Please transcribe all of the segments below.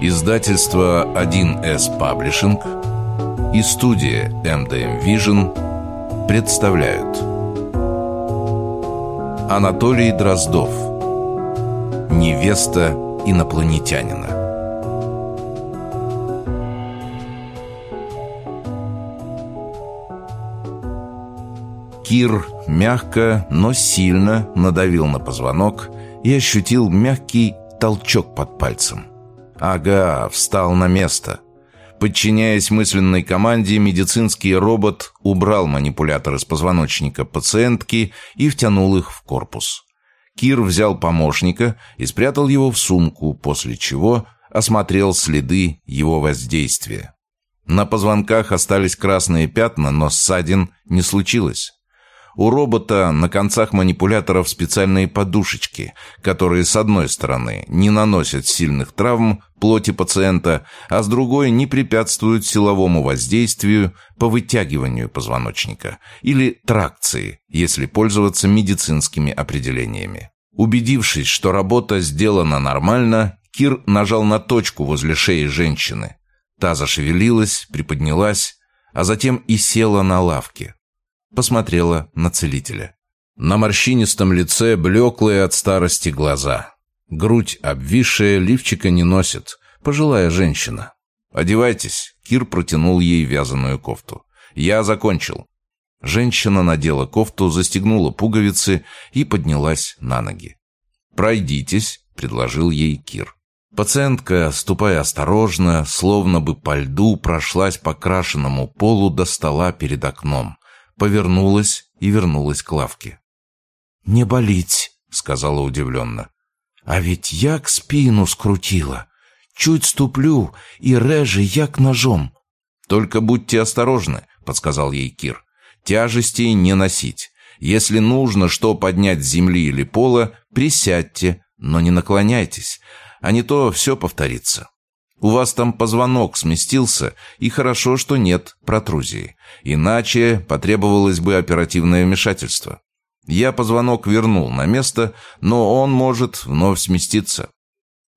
Издательство 1С Паблишинг и студия MDM Vision представляют Анатолий Дроздов Невеста инопланетянина Кир мягко, но сильно надавил на позвонок и ощутил мягкий толчок под пальцем. Ага, встал на место. Подчиняясь мысленной команде, медицинский робот убрал манипулятор из позвоночника пациентки и втянул их в корпус. Кир взял помощника и спрятал его в сумку, после чего осмотрел следы его воздействия. На позвонках остались красные пятна, но ссадин не случилось. У робота на концах манипуляторов специальные подушечки, которые с одной стороны не наносят сильных травм плоти пациента, а с другой не препятствуют силовому воздействию по вытягиванию позвоночника или тракции, если пользоваться медицинскими определениями. Убедившись, что работа сделана нормально, Кир нажал на точку возле шеи женщины. Та зашевелилась, приподнялась, а затем и села на лавке посмотрела на целителя. На морщинистом лице блеклые от старости глаза. Грудь обвисшая, лифчика не носит. Пожилая женщина. «Одевайтесь», — Кир протянул ей вязаную кофту. «Я закончил». Женщина надела кофту, застегнула пуговицы и поднялась на ноги. «Пройдитесь», — предложил ей Кир. Пациентка, ступая осторожно, словно бы по льду, прошлась по крашенному полу до стола перед окном повернулась и вернулась к лавке. «Не болить», — сказала удивленно. «А ведь як спину скрутила. Чуть ступлю, и реже як ножом». «Только будьте осторожны», — подсказал ей Кир. «Тяжестей не носить. Если нужно что поднять с земли или пола, присядьте, но не наклоняйтесь, а не то все повторится». У вас там позвонок сместился, и хорошо, что нет протрузии. Иначе потребовалось бы оперативное вмешательство. Я позвонок вернул на место, но он может вновь сместиться».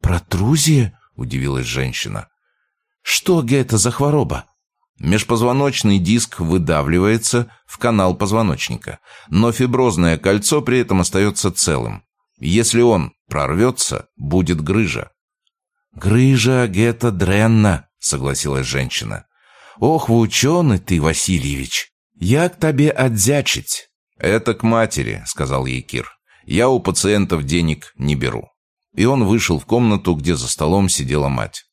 «Протрузия?» – удивилась женщина. «Что это за хвороба?» Межпозвоночный диск выдавливается в канал позвоночника, но фиброзное кольцо при этом остается целым. Если он прорвется, будет грыжа. «Грыжа гета дренна», — согласилась женщина. «Ох, вы ученый ты, Васильевич! Як тебе отзячить?» «Это к матери», — сказал ей Кир. «Я у пациентов денег не беру». И он вышел в комнату, где за столом сидела мать.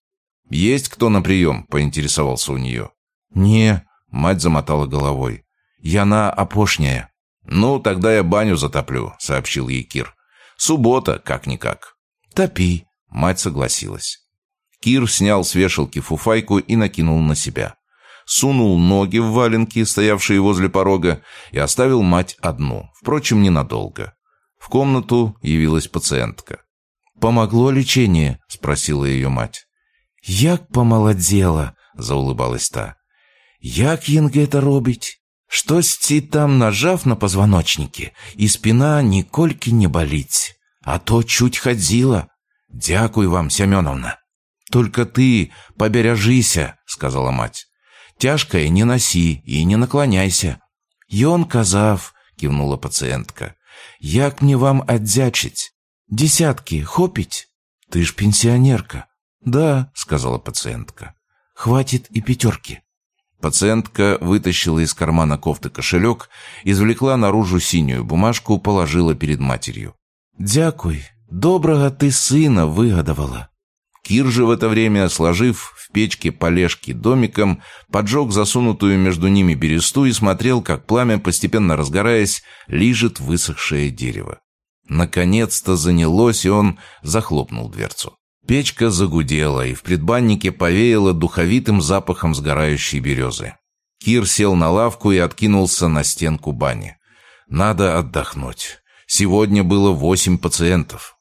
«Есть кто на прием?» — поинтересовался у нее. «Не», — мать замотала головой. «Я на опошняя». «Ну, тогда я баню затоплю», — сообщил ей Кир. «Суббота, как-никак». «Топи», Мать согласилась. Кир снял с вешалки фуфайку и накинул на себя. Сунул ноги в валенки, стоявшие возле порога, и оставил мать одну, впрочем, ненадолго. В комнату явилась пациентка. «Помогло лечение?» – спросила ее мать. «Як помолодела!» – заулыбалась та. «Як їнге это робить? Штось ці там нажав на позвоночнике, и спина нікольки не болить, а то чуть ходила». «Дякую вам, Семеновна». «Только ты побережися», — сказала мать. «Тяжкое не носи и не наклоняйся». «Ён казав», — кивнула пациентка. «Як мне вам отдячить? Десятки хопить? Ты ж пенсионерка». «Да», — сказала пациентка. «Хватит и пятерки». Пациентка вытащила из кармана кофты кошелек, извлекла наружу синюю бумажку, положила перед матерью. «Дякуй, Доброго ты сына выгодовала. Кир же в это время, сложив в печке полежки домиком, поджег засунутую между ними бересту и смотрел, как пламя, постепенно разгораясь, лижет высохшее дерево. Наконец-то занялось, и он захлопнул дверцу. Печка загудела, и в предбаннике повеяло духовитым запахом сгорающей березы. Кир сел на лавку и откинулся на стенку бани. «Надо отдохнуть. Сегодня было восемь пациентов».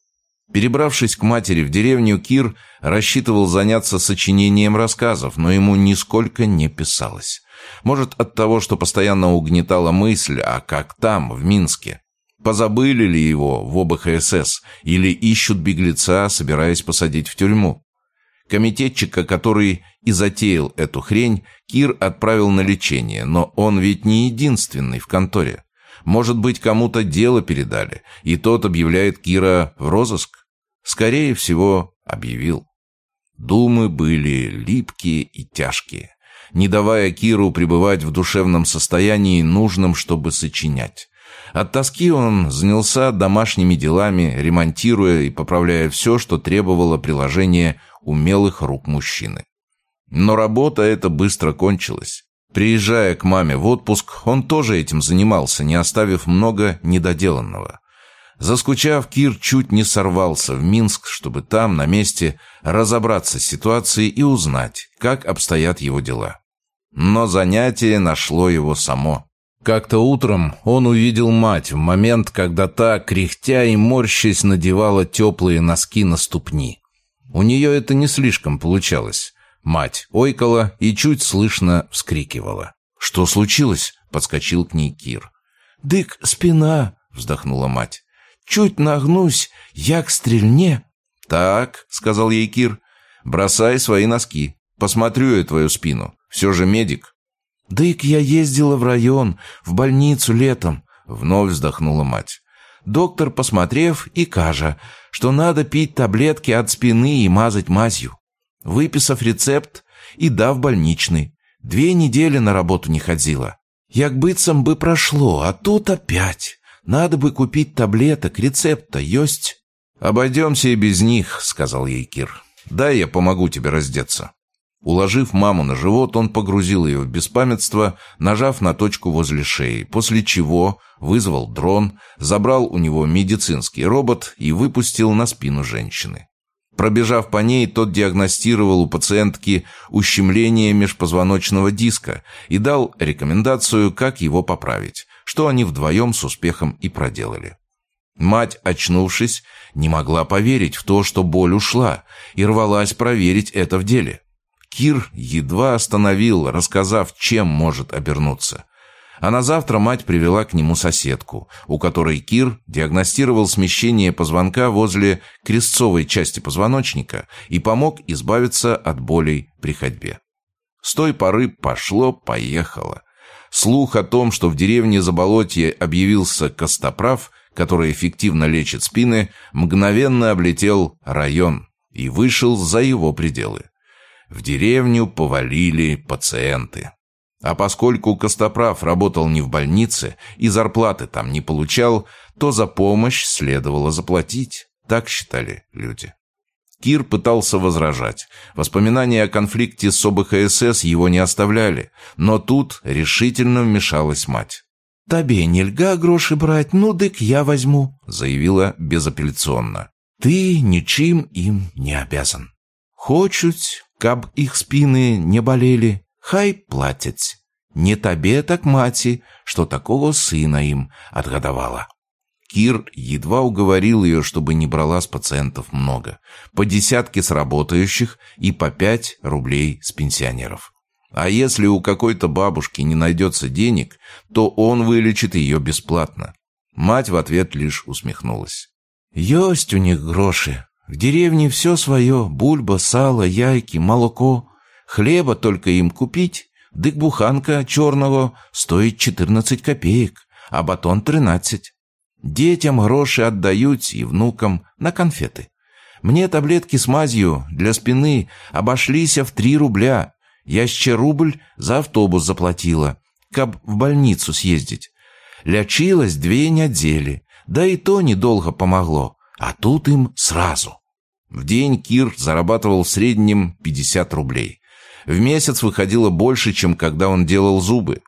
Перебравшись к матери в деревню, Кир рассчитывал заняться сочинением рассказов, но ему нисколько не писалось. Может, от того, что постоянно угнетала мысль, а как там, в Минске? Позабыли ли его в ОБХСС или ищут беглеца, собираясь посадить в тюрьму? Комитетчика, который и затеял эту хрень, Кир отправил на лечение, но он ведь не единственный в конторе. Может быть, кому-то дело передали, и тот объявляет Кира в розыск? Скорее всего, объявил. Думы были липкие и тяжкие, не давая Киру пребывать в душевном состоянии, нужном, чтобы сочинять. От тоски он занялся домашними делами, ремонтируя и поправляя все, что требовало приложения умелых рук мужчины. Но работа эта быстро кончилась. Приезжая к маме в отпуск, он тоже этим занимался, не оставив много недоделанного. Заскучав, Кир чуть не сорвался в Минск, чтобы там, на месте, разобраться с ситуацией и узнать, как обстоят его дела. Но занятие нашло его само. Как-то утром он увидел мать в момент, когда та, кряхтя и морщась, надевала теплые носки на ступни. У нее это не слишком получалось. Мать ойкала и чуть слышно вскрикивала. «Что случилось?» — подскочил к ней Кир. «Дык, спина!» — вздохнула мать. «Чуть нагнусь, як стрельне!» «Так», — сказал ей Кир, — «бросай свои носки. Посмотрю я твою спину. Все же медик». «Дык, я ездила в район, в больницу летом», — вновь вздохнула мать. Доктор, посмотрев, и кажа, что надо пить таблетки от спины и мазать мазью. Выписав рецепт и дав больничный, две недели на работу не ходила. Як быцам бы прошло, а тут опять. Надо бы купить таблеток, рецепта есть. «Обойдемся и без них», — сказал ей Кир. «Дай я помогу тебе раздеться». Уложив маму на живот, он погрузил ее в беспамятство, нажав на точку возле шеи, после чего вызвал дрон, забрал у него медицинский робот и выпустил на спину женщины. Пробежав по ней, тот диагностировал у пациентки ущемление межпозвоночного диска и дал рекомендацию, как его поправить, что они вдвоем с успехом и проделали. Мать, очнувшись, не могла поверить в то, что боль ушла, и рвалась проверить это в деле. Кир едва остановил, рассказав, чем может обернуться. А на завтра мать привела к нему соседку, у которой Кир диагностировал смещение позвонка возле крестцовой части позвоночника и помог избавиться от болей при ходьбе. С той поры пошло-поехало. Слух о том, что в деревне Заболотье объявился Костоправ, который эффективно лечит спины, мгновенно облетел район и вышел за его пределы. В деревню повалили пациенты. А поскольку Костоправ работал не в больнице и зарплаты там не получал, то за помощь следовало заплатить. Так считали люди. Кир пытался возражать. Воспоминания о конфликте с ОБХСС его не оставляли, но тут решительно вмешалась мать. «Тебе нельга гроши брать, ну дык я возьму», заявила безапелляционно. «Ты ничем им не обязан. Хочуть, каб их спины не болели, хай платяць. Не табе, так маці, что такого сына им отгадавала. Кир едва уговорил ее, чтобы не брала с пациентов много. По десятке с работающих и по пять рублей с пенсионеров. А если у какой-то бабушки не найдется денег, то он вылечит ее бесплатно. Мать в ответ лишь усмехнулась. «Есть у них гроши. В деревне все свое. Бульба, сало, яйки, молоко. Хлеба только им купить. Дык буханка черного стоит 14 копеек, а батон 13. Детям гроши отдают и внукам на конфеты. Мне таблетки с мазью для спины обошлись в 3 рубля. Я еще рубль за автобус заплатила, каб в больницу съездить. Лячилась две недели, да и то недолго помогло, а тут им сразу. В день Кир зарабатывал в среднем 50 рублей. В месяц выходило больше, чем когда он делал зубы.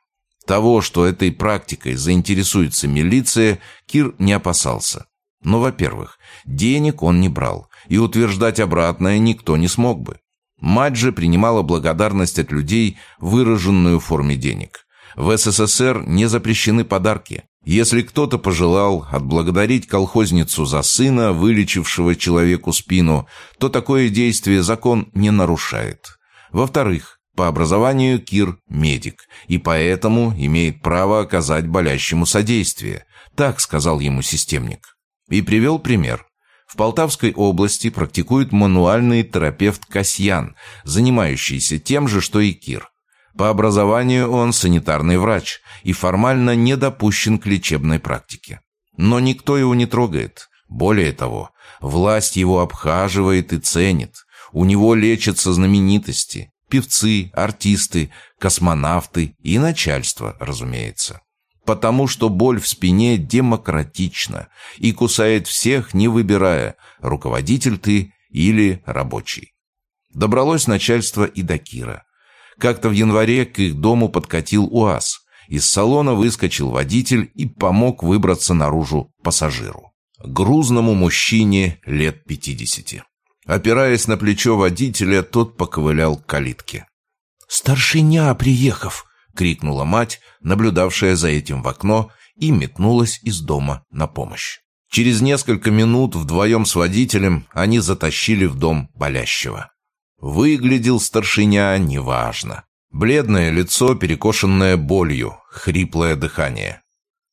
Того, что этой практикой заинтересуется милиция, Кир не опасался. Но, во-первых, денег он не брал, и утверждать обратное никто не смог бы. Мать же принимала благодарность от людей, выраженную в форме денег. В СССР не запрещены подарки. Если кто-то пожелал отблагодарить колхозницу за сына, вылечившего человеку спину, то такое действие закон не нарушает. Во-вторых, по образованию Кир – медик, и поэтому имеет право оказать болящему содействие. Так сказал ему системник. И привел пример. В Полтавской области практикует мануальный терапевт Касьян, занимающийся тем же, что и Кир. По образованию он санитарный врач и формально не допущен к лечебной практике. Но никто его не трогает. Более того, власть его обхаживает и ценит. У него лечатся знаменитости, певцы, артисты, космонавты и начальство, разумеется потому что боль в спине демократична и кусает всех, не выбирая, руководитель ты или рабочий. Добралось начальство и до Кира. Как-то в январе к их дому подкатил УАЗ. Из салона выскочил водитель и помог выбраться наружу пассажиру. Грузному мужчине лет пятидесяти. Опираясь на плечо водителя, тот поковылял к калитке. «Старшиня, приехав!» — крикнула мать, наблюдавшая за этим в окно, и метнулась из дома на помощь. Через несколько минут вдвоем с водителем они затащили в дом болящего. Выглядел старшиня неважно. Бледное лицо, перекошенное болью, хриплое дыхание.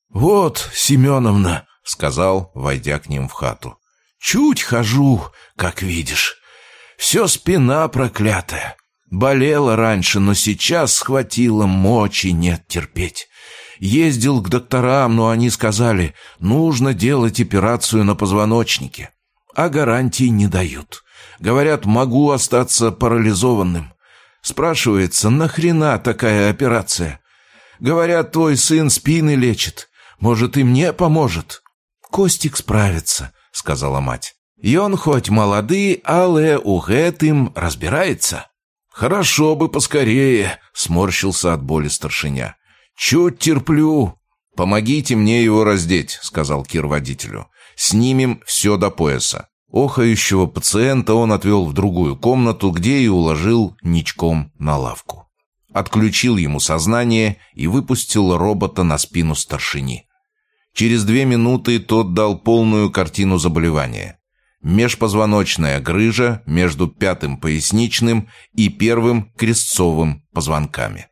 «Вот, Семеновна», — сказал, войдя к ним в хату. «Чуть хожу, как видишь. Все спина проклятая. Болела раньше, но сейчас схватила, мочи нет терпеть. Ездил к докторам, но они сказали, нужно делать операцию на позвоночнике. А гарантии не дают. Говорят, могу остаться парализованным. Спрашивается, нахрена такая операция? Говорят, твой сын спины лечит. Может, и мне поможет? Костик справится, сказала мать. Он хоть молодый, але у гэтым разбирается. «Хорошо бы поскорее», — сморщился от боли старшиня. «Чуть терплю». «Помогите мне его раздеть», — сказал Кир водителю. «Снимем все до пояса». Охающего пациента он отвел в другую комнату, где и уложил ничком на лавку. Отключил ему сознание и выпустил робота на спину старшини. Через две минуты тот дал полную картину заболевания межпозвоночная грыжа между пятым поясничным и первым крестцовым позвонками.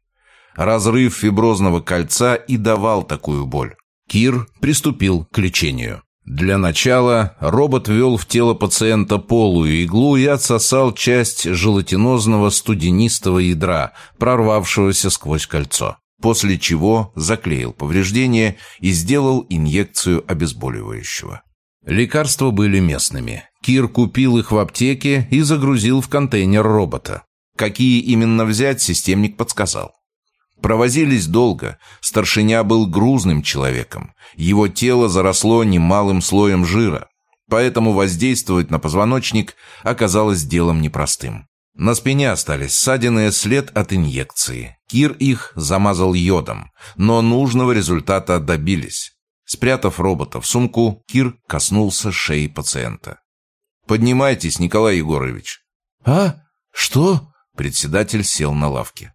Разрыв фиброзного кольца и давал такую боль. Кир приступил к лечению. Для начала робот ввел в тело пациента полую иглу и отсосал часть желатинозного студенистого ядра, прорвавшегося сквозь кольцо, после чего заклеил повреждение и сделал инъекцию обезболивающего. Лекарства были местными. Кир купил их в аптеке и загрузил в контейнер робота. Какие именно взять, системник подсказал. Провозились долго. Старшиня был грузным человеком. Его тело заросло немалым слоем жира. Поэтому воздействовать на позвоночник оказалось делом непростым. На спине остались ссадины след от инъекции. Кир их замазал йодом, но нужного результата добились. Спрятав робота в сумку, Кир коснулся шеи пациента. «Поднимайтесь, Николай Егорович». «А? Что?» Председатель сел на лавке.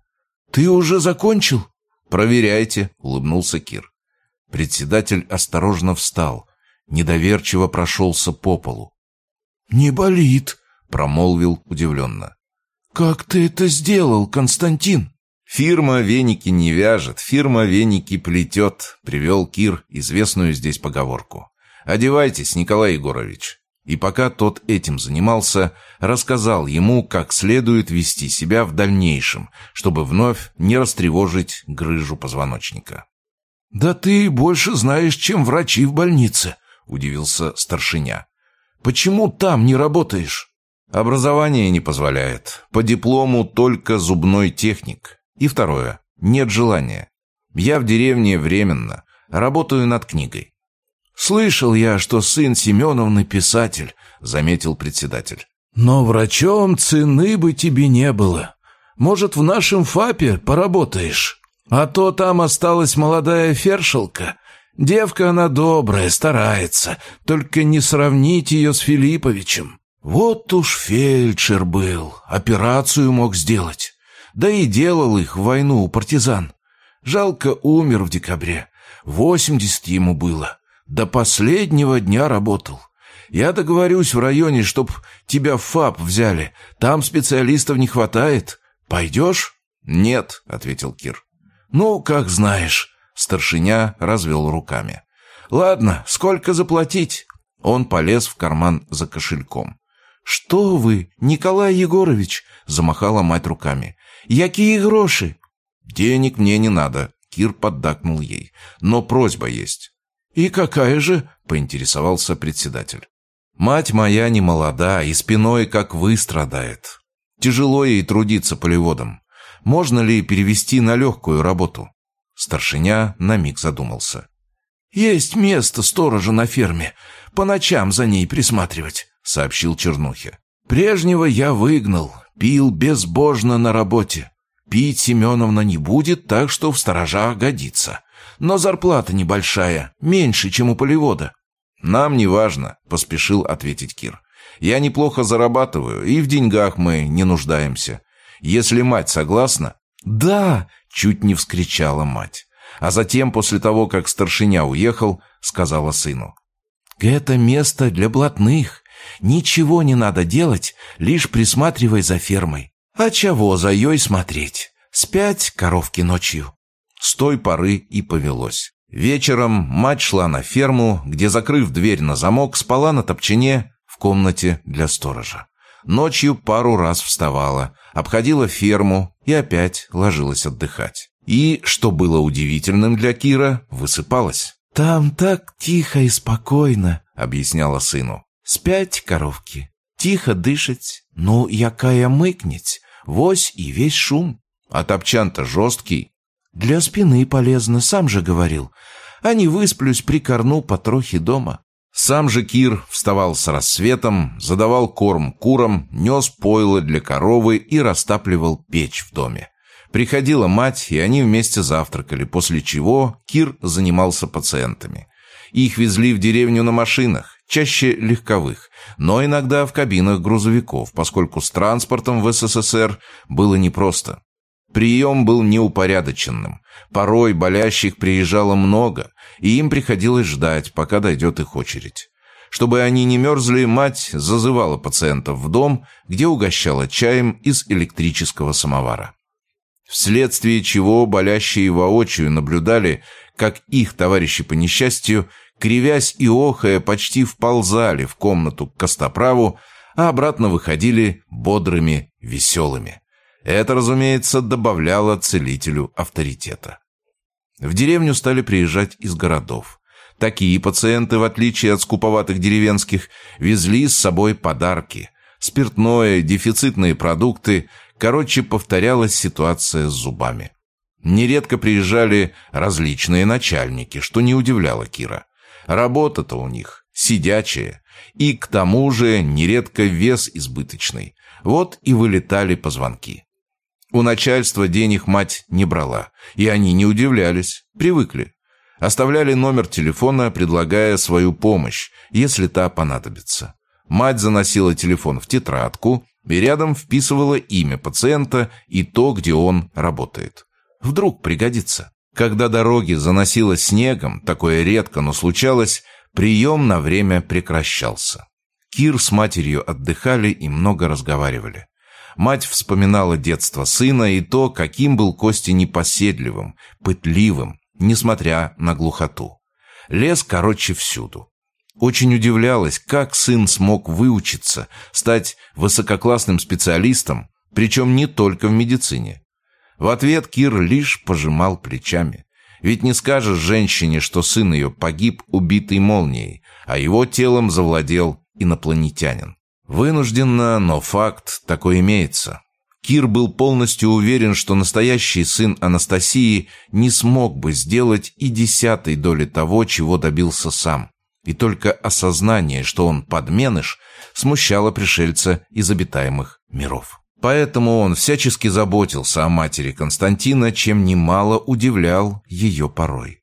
«Ты уже закончил?» «Проверяйте», — улыбнулся Кир. Председатель осторожно встал, недоверчиво прошелся по полу. «Не болит», — промолвил удивленно. «Как ты это сделал, Константин?» «Фирма веники не вяжет, фирма веники плетет», — привел Кир известную здесь поговорку. «Одевайтесь, Николай Егорович». И пока тот этим занимался, рассказал ему, как следует вести себя в дальнейшем, чтобы вновь не растревожить грыжу позвоночника. «Да ты больше знаешь, чем врачи в больнице», — удивился старшиня. «Почему там не работаешь?» «Образование не позволяет. По диплому только зубной техник. И второе. Нет желания. Я в деревне временно. Работаю над книгой. «Слышал я, что сын Семеновны писатель», — заметил председатель. «Но врачом цены бы тебе не было. Может, в нашем ФАПе поработаешь? А то там осталась молодая фершелка. Девка она добрая, старается, только не сравнить ее с Филипповичем. Вот уж фельдшер был, операцию мог сделать. Да и делал их в войну у партизан. Жалко, умер в декабре. Восемьдесят ему было. До последнего дня работал. Я договорюсь в районе, чтоб тебя в ФАП взяли. Там специалистов не хватает. Пойдешь?» «Нет», — ответил Кир. «Ну, как знаешь». Старшиня развел руками. «Ладно, сколько заплатить?» Он полез в карман за кошельком. «Что вы, Николай Егорович?» — замахала мать руками. «Якие гроши?» «Денег мне не надо», — Кир поддакнул ей. «Но просьба есть». «И какая же?» — поинтересовался председатель. «Мать моя не молода и спиной, как вы, страдает. Тяжело ей трудиться полеводом. Можно ли перевести на легкую работу?» Старшиня на миг задумался. «Есть место сторожа на ферме. По ночам за ней присматривать», — сообщил Чернухи. «Прежнего я выгнал, пил безбожно на работе. Пить Семеновна не будет, так что в сторожах годится. Но зарплата небольшая, меньше, чем у полевода». «Нам не важно», — поспешил ответить Кир. «Я неплохо зарабатываю, и в деньгах мы не нуждаемся. Если мать согласна...» «Да!» — чуть не вскричала мать. А затем, после того, как старшиня уехал, сказала сыну. «Это место для блатных. Ничего не надо делать, лишь присматривай за фермой. А чего за ей смотреть? Спять коровки ночью». С той поры и повелось. Вечером мать шла на ферму, где, закрыв дверь на замок, спала на топчине в комнате для сторожа. Ночью пару раз вставала, обходила ферму и опять ложилась отдыхать. И, что было удивительным для Кира, высыпалась. «Там так тихо и спокойно», — объясняла сыну. «Спять коровки, тихо дышать, ну, якая мыкнеть, вось и весь шум». А топчан-то жесткий. «Для спины полезно, сам же говорил. А не высплюсь, прикорну потрохи дома». Сам же Кир вставал с рассветом, задавал корм курам, нес пойло для коровы и растапливал печь в доме. Приходила мать, и они вместе завтракали, после чего Кир занимался пациентами. Их везли в деревню на машинах, чаще легковых, но иногда в кабинах грузовиков, поскольку с транспортом в СССР было непросто. Прием был неупорядоченным. Порой болящих приезжало много, и им приходилось ждать, пока дойдет их очередь. Чтобы они не мерзли, мать зазывала пациентов в дом, где угощала чаем из электрического самовара. Вследствие чего болящие воочию наблюдали, как их товарищи по несчастью, кривясь и охая, почти вползали в комнату к костоправу, а обратно выходили бодрыми, веселыми. Это, разумеется, добавляло целителю авторитета. В деревню стали приезжать из городов. Такие пациенты, в отличие от скуповатых деревенских, везли с собой подарки. Спиртное, дефицитные продукты. Короче, повторялась ситуация с зубами. Нередко приезжали различные начальники, что не удивляло Кира. Работа-то у них сидячая. И к тому же нередко вес избыточный. Вот и вылетали позвонки. У начальства денег мать не брала, и они не удивлялись, привыкли. Оставляли номер телефона, предлагая свою помощь, если та понадобится. Мать заносила телефон в тетрадку и рядом вписывала имя пациента и то, где он работает. Вдруг пригодится. Когда дороги заносило снегом, такое редко, но случалось, прием на время прекращался. Кир с матерью отдыхали и много разговаривали. Мать вспоминала детство сына и то, каким был Костя непоседливым, пытливым, несмотря на глухоту. Лез, короче, всюду. Очень удивлялась, как сын смог выучиться, стать высококлассным специалистом, причем не только в медицине. В ответ Кир лишь пожимал плечами. Ведь не скажешь женщине, что сын ее погиб, убитый молнией, а его телом завладел инопланетянин. Вынужденно, но факт такой имеется. Кир был полностью уверен, что настоящий сын Анастасии не смог бы сделать и десятой доли того, чего добился сам. И только осознание, что он подменыш, смущало пришельца из обитаемых миров. Поэтому он всячески заботился о матери Константина, чем немало удивлял ее порой.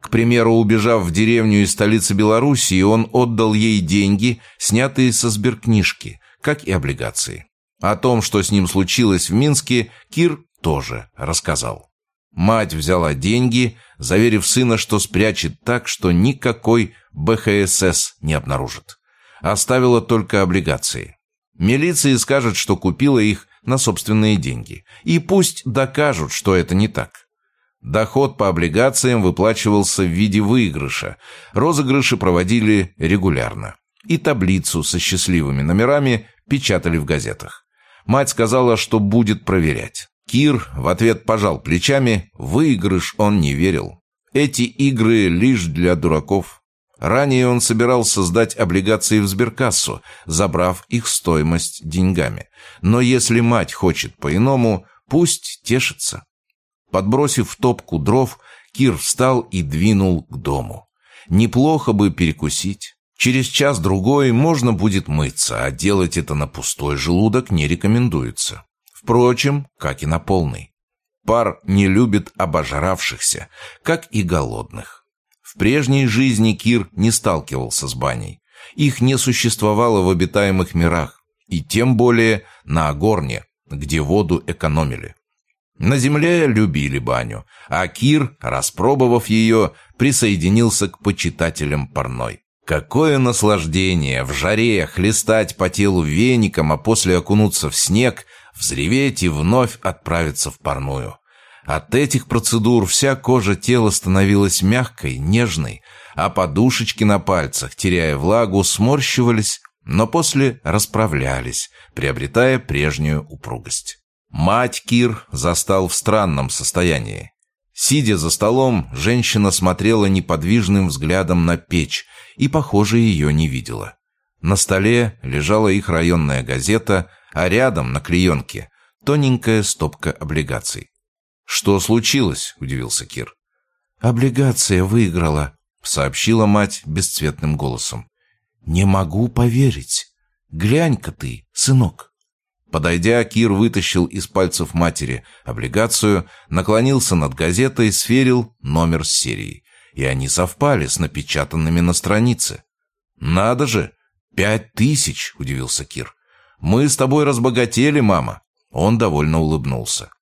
К примеру, убежав в деревню из столицы Белоруссии, он отдал ей деньги, снятые со сберкнижки, как и облигации. О том, что с ним случилось в Минске, Кир тоже рассказал. Мать взяла деньги, заверив сына, что спрячет так, что никакой БХСС не обнаружит. Оставила только облигации. Милиция скажет, что купила их на собственные деньги. И пусть докажут, что это не так. Доход по облигациям выплачивался в виде выигрыша. Розыгрыши проводили регулярно. И таблицу со счастливыми номерами печатали в газетах. Мать сказала, что будет проверять. Кир в ответ пожал плечами, выигрыш он не верил. Эти игры лишь для дураков. Ранее он собирался сдать облигации в сберкассу, забрав их стоимость деньгами. Но если мать хочет по-иному, пусть тешится. Подбросив топку дров, Кир встал и двинул к дому. Неплохо бы перекусить. Через час-другой можно будет мыться, а делать это на пустой желудок не рекомендуется. Впрочем, как и на полный. Пар не любит обожравшихся, как и голодных. В прежней жизни Кир не сталкивался с баней. Их не существовало в обитаемых мирах, и тем более на Агорне, где воду экономили. На земле любили баню, а Кир, распробовав ее, присоединился к почитателям парной. Какое наслаждение в жаре хлестать по телу веником, а после окунуться в снег, взреветь и вновь отправиться в парную. От этих процедур вся кожа тела становилась мягкой, нежной, а подушечки на пальцах, теряя влагу, сморщивались, но после расправлялись, приобретая прежнюю упругость. Мать Кир застал в странном состоянии. Сидя за столом, женщина смотрела неподвижным взглядом на печь и, похоже, ее не видела. На столе лежала их районная газета, а рядом, на клеенке, тоненькая стопка облигаций. «Что случилось?» – удивился Кир. «Облигация выиграла», – сообщила мать бесцветным голосом. «Не могу поверить. Глянь-ка ты, сынок». Подойдя, Кир вытащил из пальцев матери облигацию, наклонился над газетой, сверил номер с серией. И они совпали с напечатанными на странице. «Надо же! Пять тысяч!» – удивился Кир. «Мы с тобой разбогатели, мама!» Он довольно улыбнулся.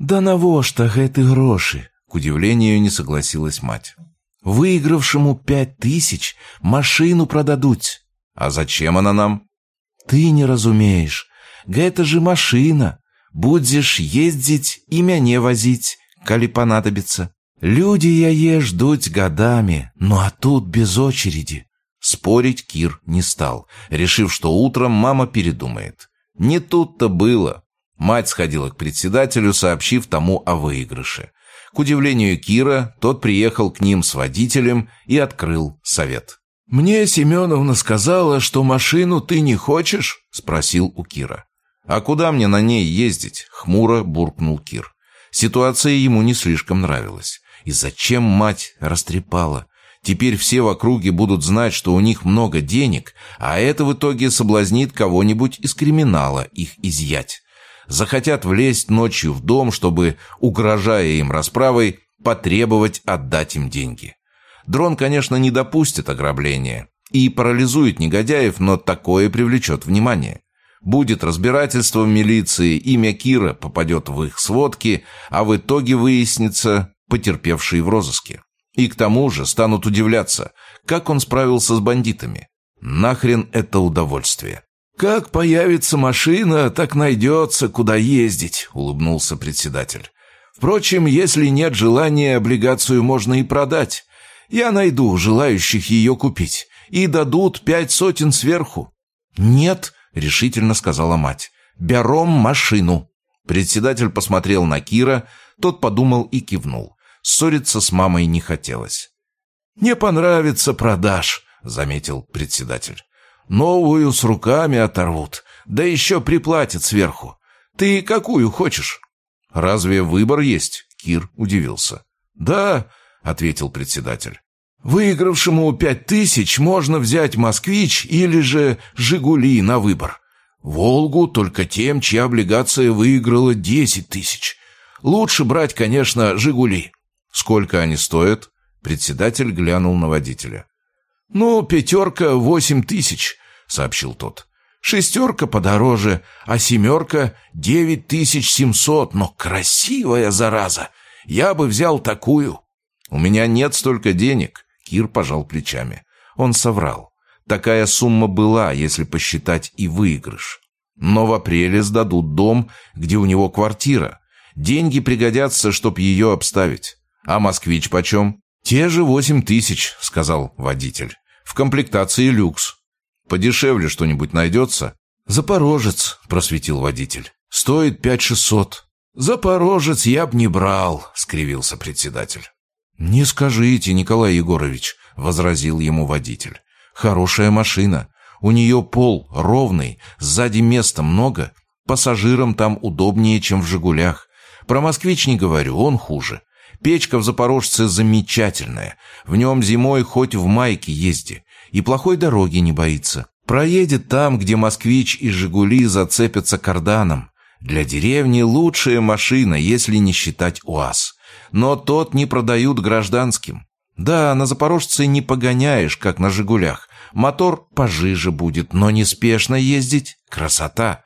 «Да навошта гэты гроши!» – к удивлению не согласилась мать. «Выигравшему пять тысяч машину продадуть!» «А зачем она нам?» «Ты не разумеешь. Гэта же машина. Будзеш ездзіць і мяне возить, калі понадобится. Люди яе ждуть годами, ну а тут без очереди. Спорить Кир не стал, решив, что утром мама передумает. Не тут-то было. Мать сходила к председателю, сообщив тому о выигрыше. К удивлению Кира, тот приехал к ним с водителем и открыл совет. «Мне Семеновна сказала, что машину ты не хочешь?» – спросил у Кира. «А куда мне на ней ездить?» — хмуро буркнул Кир. Ситуация ему не слишком нравилась. И зачем мать растрепала? Теперь все в округе будут знать, что у них много денег, а это в итоге соблазнит кого-нибудь из криминала их изъять. Захотят влезть ночью в дом, чтобы, угрожая им расправой, потребовать отдать им деньги. Дрон, конечно, не допустит ограбления и парализует негодяев, но такое привлечет внимание. Будет разбирательство в милиции, имя Кира попадет в их сводки, а в итоге выяснится потерпевший в розыске. И к тому же станут удивляться, как он справился с бандитами. Нахрен это удовольствие. «Как появится машина, так найдется, куда ездить», — улыбнулся председатель. «Впрочем, если нет желания, облигацию можно и продать. Я найду желающих ее купить, и дадут пять сотен сверху». «Нет», — решительно сказала мать. «Берем машину». Председатель посмотрел на Кира, тот подумал и кивнул. Ссориться с мамой не хотелось. «Не понравится продаж», — заметил председатель. «Новую с руками оторвут, да еще приплатят сверху. Ты какую хочешь?» «Разве выбор есть?» — Кир удивился. «Да», — ответил председатель. Выигравшему пять тысяч можно взять «Москвич» или же «Жигули» на выбор. «Волгу» только тем, чья облигация выиграла десять тысяч. Лучше брать, конечно, «Жигули». «Сколько они стоят?» Председатель глянул на водителя. «Ну, пятерка — восемь тысяч», — сообщил тот. «Шестерка подороже, а семерка — девять тысяч семьсот, но красивая зараза. Я бы взял такую». «У меня нет столько денег», — Кир пожал плечами. Он соврал. Такая сумма была, если посчитать и выигрыш. Но в апреле сдадут дом, где у него квартира. Деньги пригодятся, чтоб ее обставить. А москвич почем? Те же восемь тысяч, сказал водитель. В комплектации люкс. Подешевле что-нибудь найдется? Запорожец, просветил водитель. Стоит пять шестьсот. Запорожец я б не брал, скривился председатель. Не скажите, Николай Егорович, возразил ему водитель. Хорошая машина. У нее пол ровный, сзади места много. Пассажирам там удобнее, чем в «Жигулях». Про «Москвич» не говорю, он хуже. Печка в «Запорожце» замечательная. В нем зимой хоть в майке езди. И плохой дороги не боится. Проедет там, где «Москвич» и «Жигули» зацепятся карданом. Для деревни лучшая машина, если не считать УАЗ. Но тот не продают гражданским. Да, на «Запорожце» не погоняешь, как на «Жигулях». Мотор пожиже будет, но неспешно ездить – красота.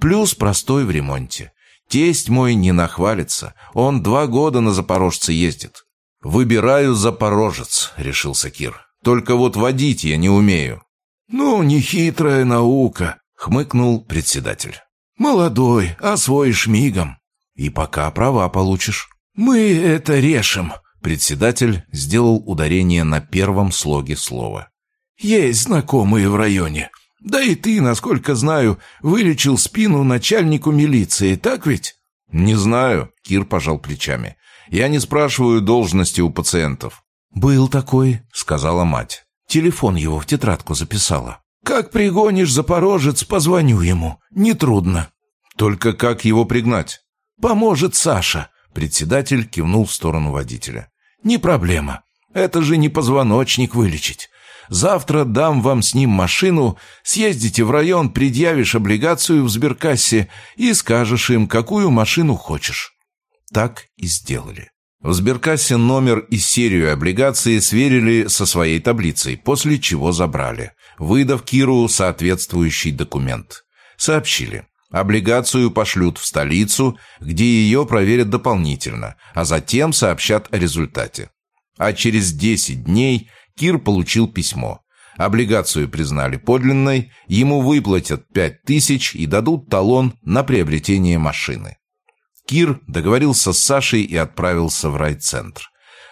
Плюс простой в ремонте. Тесть мой не нахвалится. Он два года на «Запорожце» ездит. «Выбираю «Запорожец», — решился Кир. «Только вот водить я не умею». «Ну, нехитрая наука», — хмыкнул председатель. «Молодой, освоишь мигом. И пока права получишь». «Мы это решим», Председатель сделал ударение на первом слоге слова. «Есть знакомые в районе. Да и ты, насколько знаю, вылечил спину начальнику милиции, так ведь?» «Не знаю», — Кир пожал плечами. «Я не спрашиваю должности у пациентов». «Был такой», — сказала мать. Телефон его в тетрадку записала. «Как пригонишь Запорожец, позвоню ему. Нетрудно». «Только как его пригнать?» «Поможет Саша. Председатель кивнул в сторону водителя. «Не проблема. Это же не позвоночник вылечить. Завтра дам вам с ним машину, съездите в район, предъявишь облигацию в сберкассе и скажешь им, какую машину хочешь». Так и сделали. В сберкассе номер и серию облигаций сверили со своей таблицей, после чего забрали, выдав Киру соответствующий документ. Сообщили. Облигацию пошлют в столицу, где ее проверят дополнительно, а затем сообщат о результате. А через 10 дней Кир получил письмо. Облигацию признали подлинной, ему выплатят 5 тысяч и дадут талон на приобретение машины. Кир договорился с Сашей и отправился в райцентр.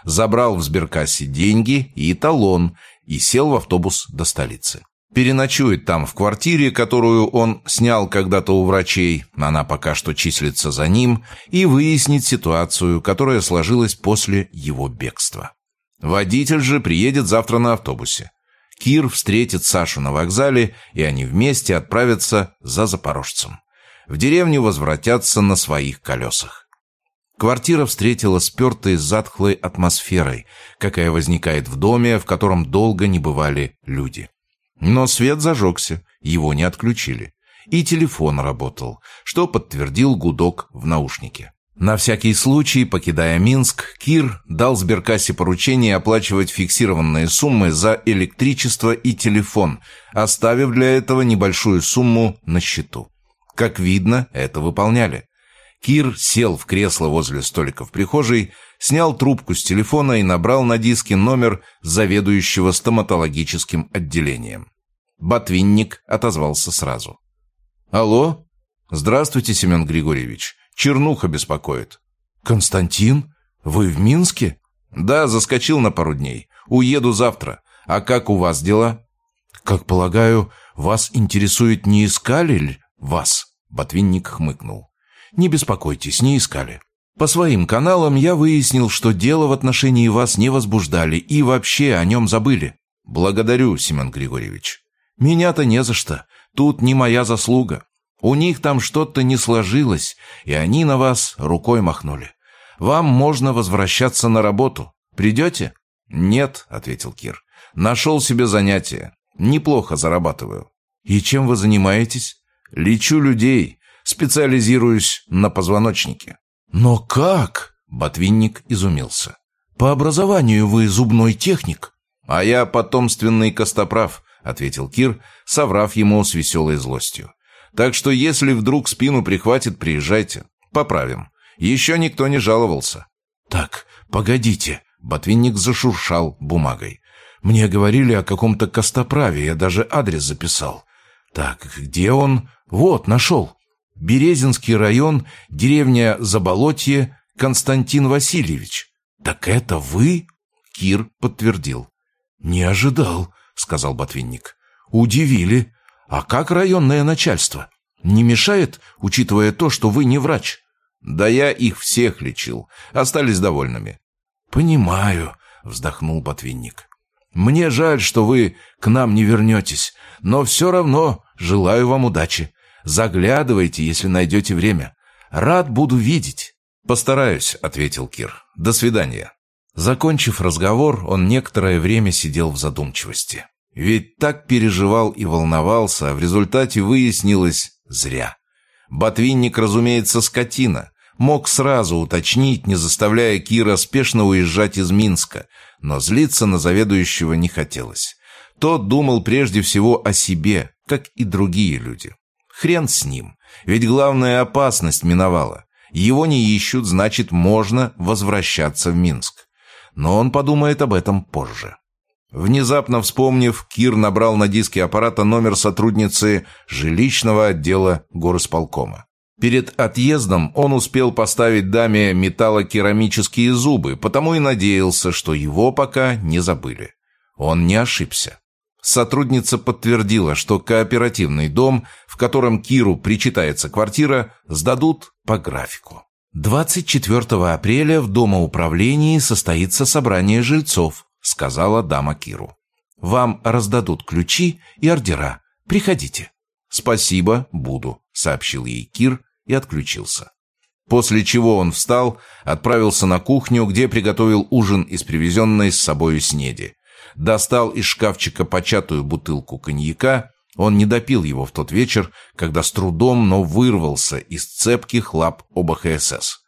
Забрал в сберкассе деньги и талон и сел в автобус до столицы переночует там в квартире, которую он снял когда-то у врачей, она пока что числится за ним, и выяснит ситуацию, которая сложилась после его бегства. Водитель же приедет завтра на автобусе. Кир встретит Сашу на вокзале, и они вместе отправятся за запорожцем. В деревню возвратятся на своих колесах. Квартира встретила спертой затхлой атмосферой, какая возникает в доме, в котором долго не бывали люди. Но свет зажегся, его не отключили. И телефон работал, что подтвердил гудок в наушнике. На всякий случай, покидая Минск, Кир дал сберкассе поручение оплачивать фиксированные суммы за электричество и телефон, оставив для этого небольшую сумму на счету. Как видно, это выполняли. Кир сел в кресло возле столика в прихожей, снял трубку с телефона и набрал на диске номер заведующего стоматологическим отделением. Ботвинник отозвался сразу. «Алло? Здравствуйте, Семен Григорьевич. Чернуха беспокоит». «Константин? Вы в Минске?» «Да, заскочил на пару дней. Уеду завтра. А как у вас дела?» «Как полагаю, вас интересует, не искали ли вас?» Ботвинник хмыкнул. «Не беспокойтесь, не искали. По своим каналам я выяснил, что дело в отношении вас не возбуждали и вообще о нем забыли. Благодарю, Семен Григорьевич. Меня-то не за что. Тут не моя заслуга. У них там что-то не сложилось, и они на вас рукой махнули. Вам можно возвращаться на работу. Придете? Нет, ответил Кир. Нашел себе занятие. Неплохо зарабатываю. И чем вы занимаетесь? Лечу людей. Специализируюсь на позвоночнике. «Но как?» — Ботвинник изумился. «По образованию вы зубной техник?» «А я потомственный костоправ», — ответил Кир, соврав ему с веселой злостью. «Так что если вдруг спину прихватит, приезжайте. Поправим. Еще никто не жаловался». Так, погодите. Ботвинник зашуршал бумагой. Мне говорили о каком-то костоправе, я даже адрес записал. Так, где он? Вот, нашел. Березинский район, деревня Заболотье, Константин Васильевич. Так это вы? Кир подтвердил. Не ожидал, сказал Ботвинник. Удивили. А как районное начальство? Не мешает, учитывая то, что вы не врач? Да я их всех лечил. Остались довольными. Понимаю, вздохнул Ботвинник. Мне жаль, что вы к нам не вернетесь, но все равно желаю вам удачи. Заглядывайте, если найдете время. Рад буду видеть». «Постараюсь», — ответил Кир. «До свидания». Закончив разговор, он некоторое время сидел в задумчивости. Ведь так переживал и волновался, а в результате выяснилось зря. Ботвинник, разумеется, скотина. Мог сразу уточнить, не заставляя Кира спешно уезжать из Минска, но злиться на заведующего не хотелось. Тот думал прежде всего о себе, как и другие люди. Хрен с ним, ведь главная опасность миновала. Его не ищут, значит, можно возвращаться в Минск. Но он подумает об этом позже. Внезапно вспомнив, Кир набрал на диске аппарата номер сотрудницы жилищного отдела горосполкома. Перед отъездом он успел поставить даме металлокерамические зубы, потому и надеялся, что его пока не забыли. Он не ошибся. Сотрудница подтвердила, что кооперативный дом, в котором Киру причитается квартира, сдадут по графику. 24 апреля в Домоуправлении состоится собрание жильцов, сказала дама Киру. Вам раздадут ключи и ордера. Приходите. Спасибо, буду, сообщил ей Кир и отключился. После чего он встал, отправился на кухню, где приготовил ужин из привезенной с собой снеди. Достал из шкафчика початую бутылку коньяка. Он не допил его в тот вечер, когда с трудом, но вырвался из цепких лап ОБХСС.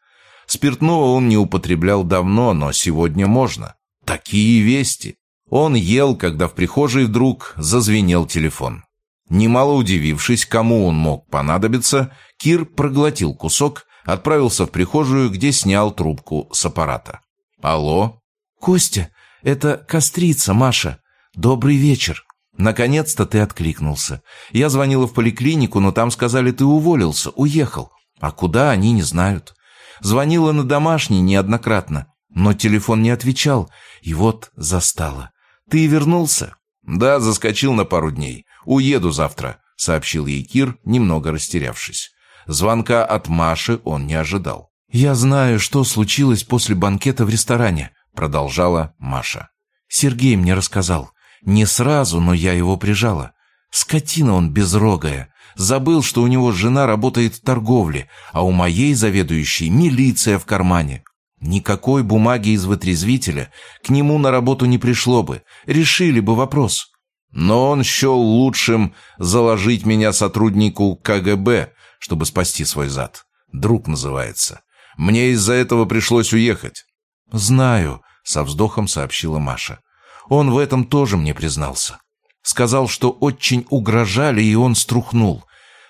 Спиртного он не употреблял давно, но сегодня можно. Такие вести. Он ел, когда в прихожей вдруг зазвенел телефон. Немало удивившись, кому он мог понадобиться, Кир проглотил кусок, отправился в прихожую, где снял трубку с аппарата. «Алло?» «Костя, это кострица, Маша. Добрый вечер. Наконец-то ты откликнулся. Я звонила в поликлинику, но там сказали, ты уволился, уехал. А куда, они не знают. Звонила на домашний неоднократно, но телефон не отвечал, и вот застала. Ты вернулся?» «Да, заскочил на пару дней. Уеду завтра», — сообщил ей Кир, немного растерявшись. Звонка от Маши он не ожидал. «Я знаю, что случилось после банкета в ресторане», — продолжала Маша. «Сергей мне рассказал. Не сразу, но я его прижала. Скотина он безрогая. Забыл, что у него жена работает в торговле, а у моей заведующей милиция в кармане. Никакой бумаги из вытрезвителя к нему на работу не пришло бы. Решили бы вопрос. Но он счел лучшим заложить меня сотруднику КГБ, чтобы спасти свой зад. Друг называется. Мне из-за этого пришлось уехать. «Знаю», — со вздохом сообщила Маша. «Он в этом тоже мне признался. Сказал, что очень угрожали, и он струхнул.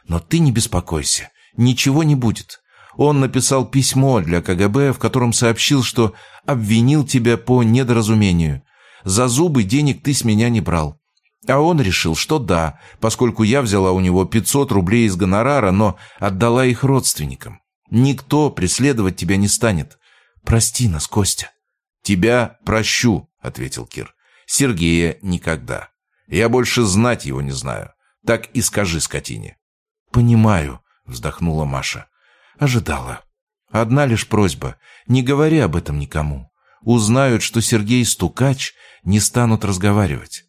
Но ты не беспокойся, ничего не будет. Он написал письмо для КГБ, в котором сообщил, что обвинил тебя по недоразумению. За зубы денег ты с меня не брал. А он решил, что да, поскольку я взяла у него 500 рублей из гонорара, но отдала их родственникам. Никто преследовать тебя не станет. Прости нас, Костя. Тебя прощу, ответил Кир. Сергея никогда. Я больше знать его не знаю. Так и скажи скотине. Понимаю, вздохнула Маша. Ожидала. Одна лишь просьба. Не говори об этом никому. Узнают, что Сергей стукач, не станут разговаривать.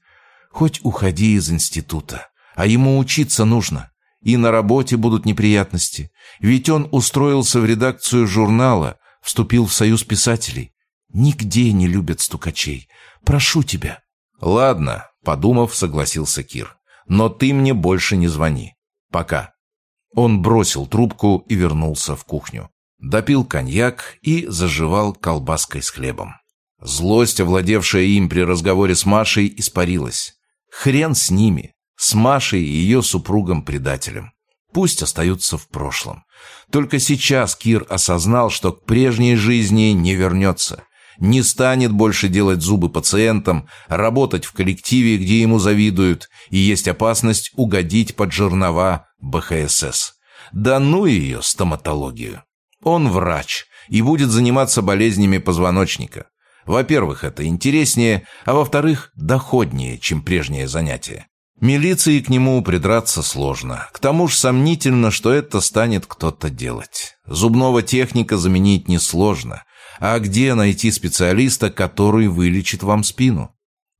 Хоть уходи из института. А ему учиться нужно. И на работе будут неприятности. Ведь он устроился в редакцию журнала, вступил в союз писателей. Нигде не любят стукачей. Прошу тебя. Ладно, подумав, согласился Кир. Но ты мне больше не звони. Пока. Он бросил трубку и вернулся в кухню. Допил коньяк и заживал колбаской с хлебом. Злость, овладевшая им при разговоре с Машей, испарилась. Хрен с ними, с Машей и ее супругом-предателем. пусть остаются в прошлом. Только сейчас Кир осознал, что к прежней жизни не вернется. Не станет больше делать зубы пациентам, работать в коллективе, где ему завидуют, и есть опасность угодить под жернова БХСС. Да ну ее, стоматологию. Он врач и будет заниматься болезнями позвоночника. Во-первых, это интереснее, а во-вторых, доходнее, чем прежнее занятие. Милиции к нему придраться сложно. К тому же сомнительно, что это станет кто-то делать. Зубного техника заменить несложно. А где найти специалиста, который вылечит вам спину?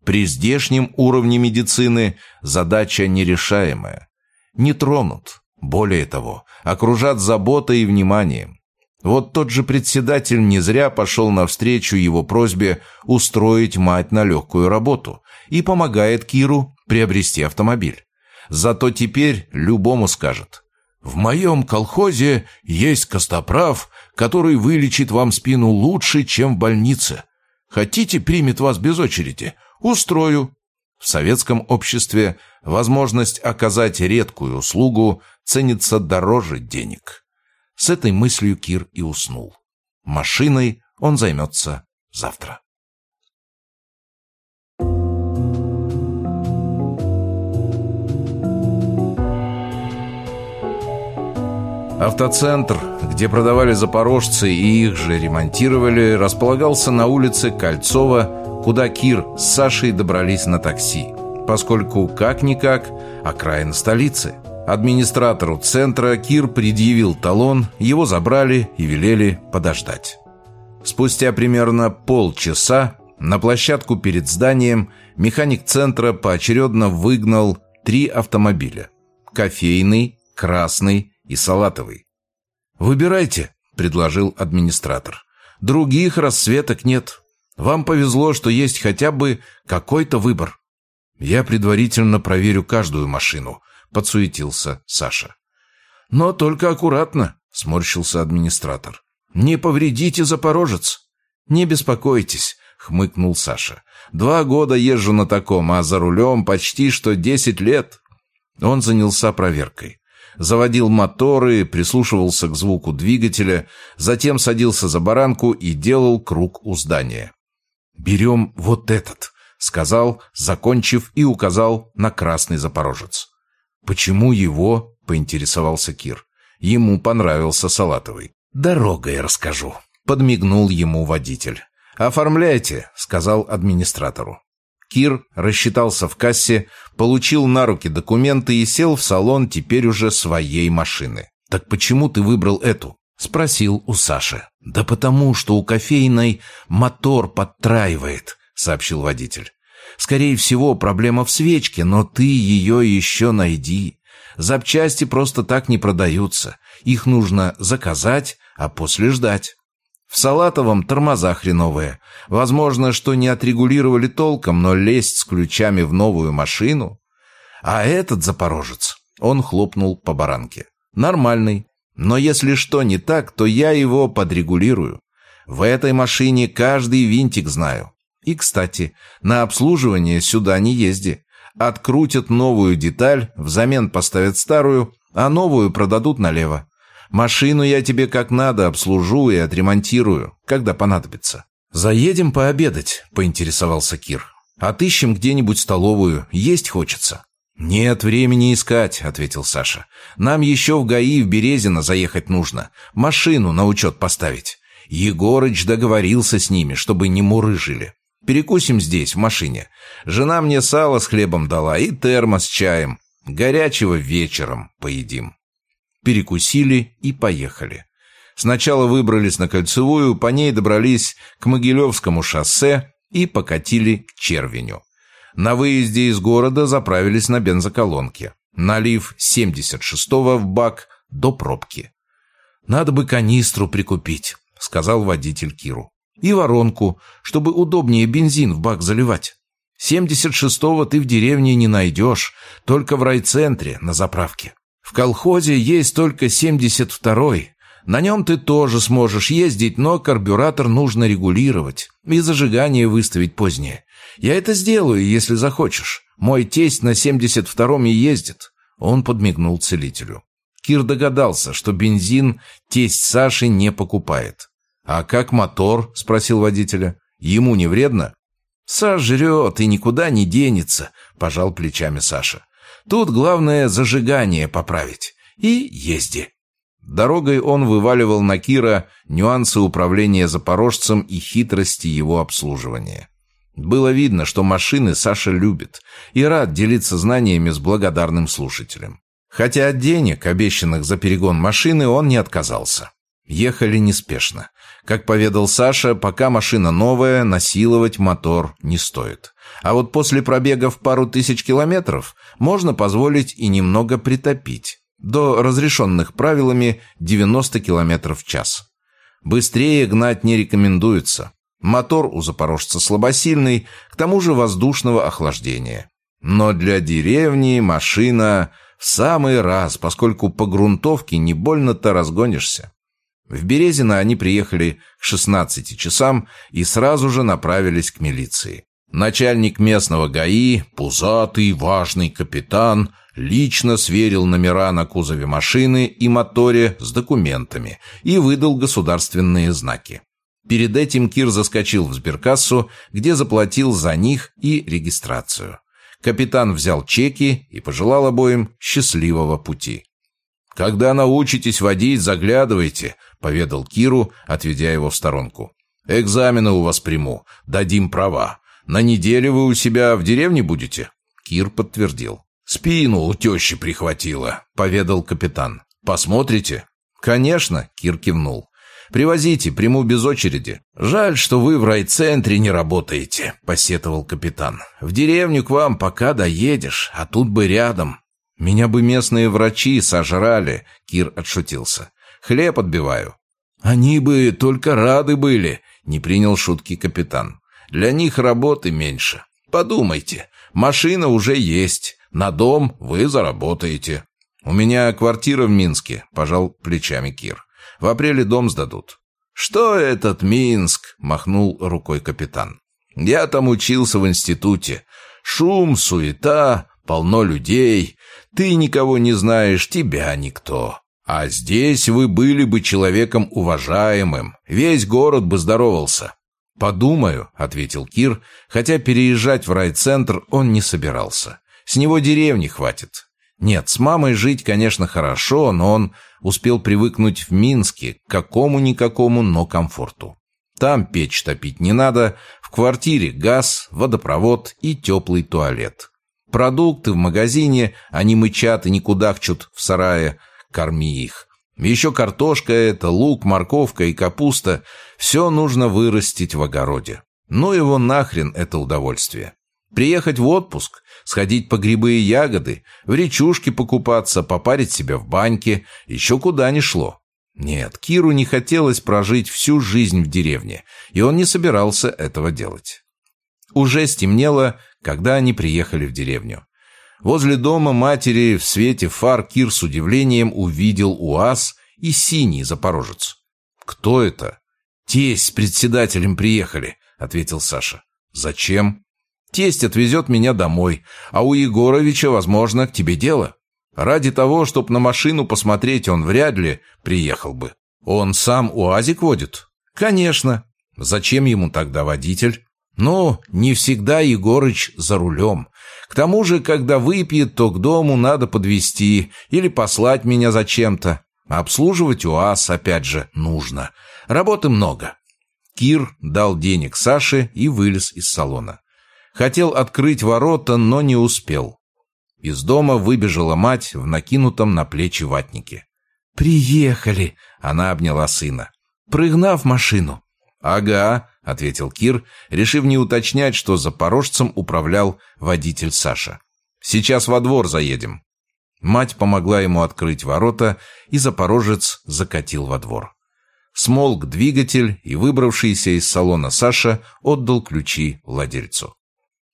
При здешнем уровне медицины задача нерешаемая. Не тронут. Более того, окружат заботой и вниманием. Вот тот же председатель не зря пошел навстречу его просьбе устроить мать на легкую работу и помогает Киру приобрести автомобиль. Зато теперь любому скажет. «В моем колхозе есть костоправ, который вылечит вам спину лучше, чем в больнице. Хотите, примет вас без очереди? Устрою». В советском обществе возможность оказать редкую услугу ценится дороже денег. С этой мыслью Кир и уснул. Машиной он займется завтра. Автоцентр, где продавали запорожцы и их же ремонтировали, располагался на улице Кольцова, куда Кир с Сашей добрались на такси, поскольку, как-никак, окраина столицы. Администратору центра Кир предъявил талон, его забрали и велели подождать. Спустя примерно полчаса на площадку перед зданием механик центра поочередно выгнал три автомобиля. Кофейный, красный и салатовый. «Выбирайте», — предложил администратор. «Других расцветок нет. Вам повезло, что есть хотя бы какой-то выбор». «Я предварительно проверю каждую машину», — подсуетился Саша. «Но только аккуратно», — сморщился администратор. «Не повредите Запорожец». «Не беспокойтесь», — хмыкнул Саша. «Два года езжу на таком, а за рулем почти что десять лет». Он занялся проверкой заводил моторы, прислушивался к звуку двигателя, затем садился за баранку и делал круг у здания. «Берем вот этот», — сказал, закончив и указал на красный запорожец. «Почему его?» — поинтересовался Кир. Ему понравился салатовый. «Дорогой расскажу», — подмигнул ему водитель. «Оформляйте», — сказал администратору. Кир рассчитался в кассе, получил на руки документы и сел в салон теперь уже своей машины. «Так почему ты выбрал эту?» – спросил у Саши. «Да потому, что у кофейной мотор подтраивает», – сообщил водитель. «Скорее всего, проблема в свечке, но ты ее еще найди. Запчасти просто так не продаются. Их нужно заказать, а после ждать». В Салатовом тормоза хреновые. Возможно, что не отрегулировали толком, но лезть с ключами в новую машину... А этот запорожец, он хлопнул по баранке. Нормальный. Но если что не так, то я его подрегулирую. В этой машине каждый винтик знаю. И, кстати, на обслуживание сюда не езди. Открутят новую деталь, взамен поставят старую, а новую продадут налево. Машину я тебе как надо обслужу и отремонтирую, когда понадобится. Заедем пообедать, поинтересовался Кир. Отыщем где-нибудь столовую, есть хочется. «Нет времени искать», — ответил Саша. «Нам еще в ГАИ в Березино заехать нужно. Машину на учет поставить. Егорыч договорился с ними, чтобы не мурыжили. Перекусим здесь, в машине. Жена мне сало с хлебом дала и термос с чаем. Горячего вечером поедим» перекусили и поехали. Сначала выбрались на Кольцевую, по ней добрались к Могилевскому шоссе и покатили к Червеню. На выезде из города заправились на бензоколонке, налив 76-го в бак до пробки. «Надо бы канистру прикупить», — сказал водитель Киру. «И воронку, чтобы удобнее бензин в бак заливать. 76-го ты в деревне не найдешь, только в райцентре на заправке». В колхозе есть только 72-й. На нем ты тоже сможешь ездить, но карбюратор нужно регулировать и зажигание выставить позднее. Я это сделаю, если захочешь. Мой тесть на 72-м и ездит». Он подмигнул целителю. Кир догадался, что бензин тесть Саши не покупает. «А как мотор?» – спросил водителя. «Ему не вредно?» «Сожрет и никуда не денется», – пожал плечами Саша. «Тут главное зажигание поправить. И езди». Дорогой он вываливал на Кира нюансы управления запорожцем и хитрости его обслуживания. Было видно, что машины Саша любит и рад делиться знаниями с благодарным слушателем. Хотя от денег, обещанных за перегон машины, он не отказался. Ехали неспешно. Как поведал Саша, пока машина новая, насиловать мотор не стоит. А вот после пробега в пару тысяч километров можно позволить и немного притопить. До разрешенных правилами 90 километров в час. Быстрее гнать не рекомендуется. Мотор у запорожца слабосильный, к тому же воздушного охлаждения. Но для деревни машина в самый раз, поскольку по грунтовке не больно-то разгонишься. В Березино они приехали к 16 часам и сразу же направились к милиции. Начальник местного ГАИ, пузатый, важный капитан, лично сверил номера на кузове машины и моторе с документами и выдал государственные знаки. Перед этим Кир заскочил в сберкассу, где заплатил за них и регистрацию. Капитан взял чеки и пожелал обоим счастливого пути. «Когда научитесь водить, заглядывайте», — поведал Киру, отведя его в сторонку. «Экзамены у вас приму, дадим права. На неделе вы у себя в деревне будете?» Кир подтвердил. «Спину у тещи прихватило», — поведал капитан. «Посмотрите?» «Конечно», — Кир кивнул. Привозите, приму без очереди. Жаль, что вы в райцентре не работаете, посетовал капитан. В деревню к вам пока доедешь, а тут бы рядом. Меня бы местные врачи сожрали, Кир отшутился. Хлеб отбиваю. Они бы только рады были, не принял шутки капитан. Для них работы меньше. Подумайте, машина уже есть, на дом вы заработаете. У меня квартира в Минске, пожал плечами Кир. В апреле дом сдадут». «Что этот Минск?» – махнул рукой капитан. «Я там учился в институте. Шум, суета, полно людей. Ты никого не знаешь, тебя никто. А здесь вы были бы человеком уважаемым. Весь город бы здоровался». «Подумаю», — ответил Кир, хотя переезжать в райцентр он не собирался. С него деревни хватит. Нет, с мамой жить, конечно, хорошо, но он успел привыкнуть в Минске к какому-никакому, но комфорту. Там печь топить не надо, в квартире газ, водопровод и теплый туалет. Продукты в магазине, они мычат и не кудахчут в сарае, корми их. Еще картошка это, лук, морковка и капуста. Все нужно вырастить в огороде. Ну его нахрен это удовольствие. Приехать в отпуск, сходить по грибы и ягоды, в речушке покупаться, попарить себя в баньке, еще куда ни шло. Нет, Киру не хотелось прожить всю жизнь в деревне, и он не собирался этого делать. Уже стемнело, когда они приехали в деревню. Возле дома матери в свете фар Кир с удивлением увидел УАЗ и синий запорожец. «Кто это?» «Тесть с председателем приехали», — ответил Саша. «Зачем?» Тесть отвезет меня домой, а у Егоровича, возможно, к тебе дело. Ради того, чтобы на машину посмотреть, он вряд ли приехал бы. Он сам УАЗик водит? Конечно. Зачем ему тогда водитель? Ну, не всегда Егорыч за рулем. К тому же, когда выпьет, то к дому надо подвести или послать меня зачем-то. Обслуживать УАЗ, опять же, нужно. Работы много. Кир дал денег Саше и вылез из салона. Хотел открыть ворота, но не успел. Из дома выбежала мать в накинутом на плечи ватнике. «Приехали!» — она обняла сына. «Прыгнав машину». «Ага», — ответил Кир, решив не уточнять, что запорожцем управлял водитель Саша. «Сейчас во двор заедем». Мать помогла ему открыть ворота, и запорожец закатил во двор. Смолк двигатель, и выбравшийся из салона Саша отдал ключи владельцу.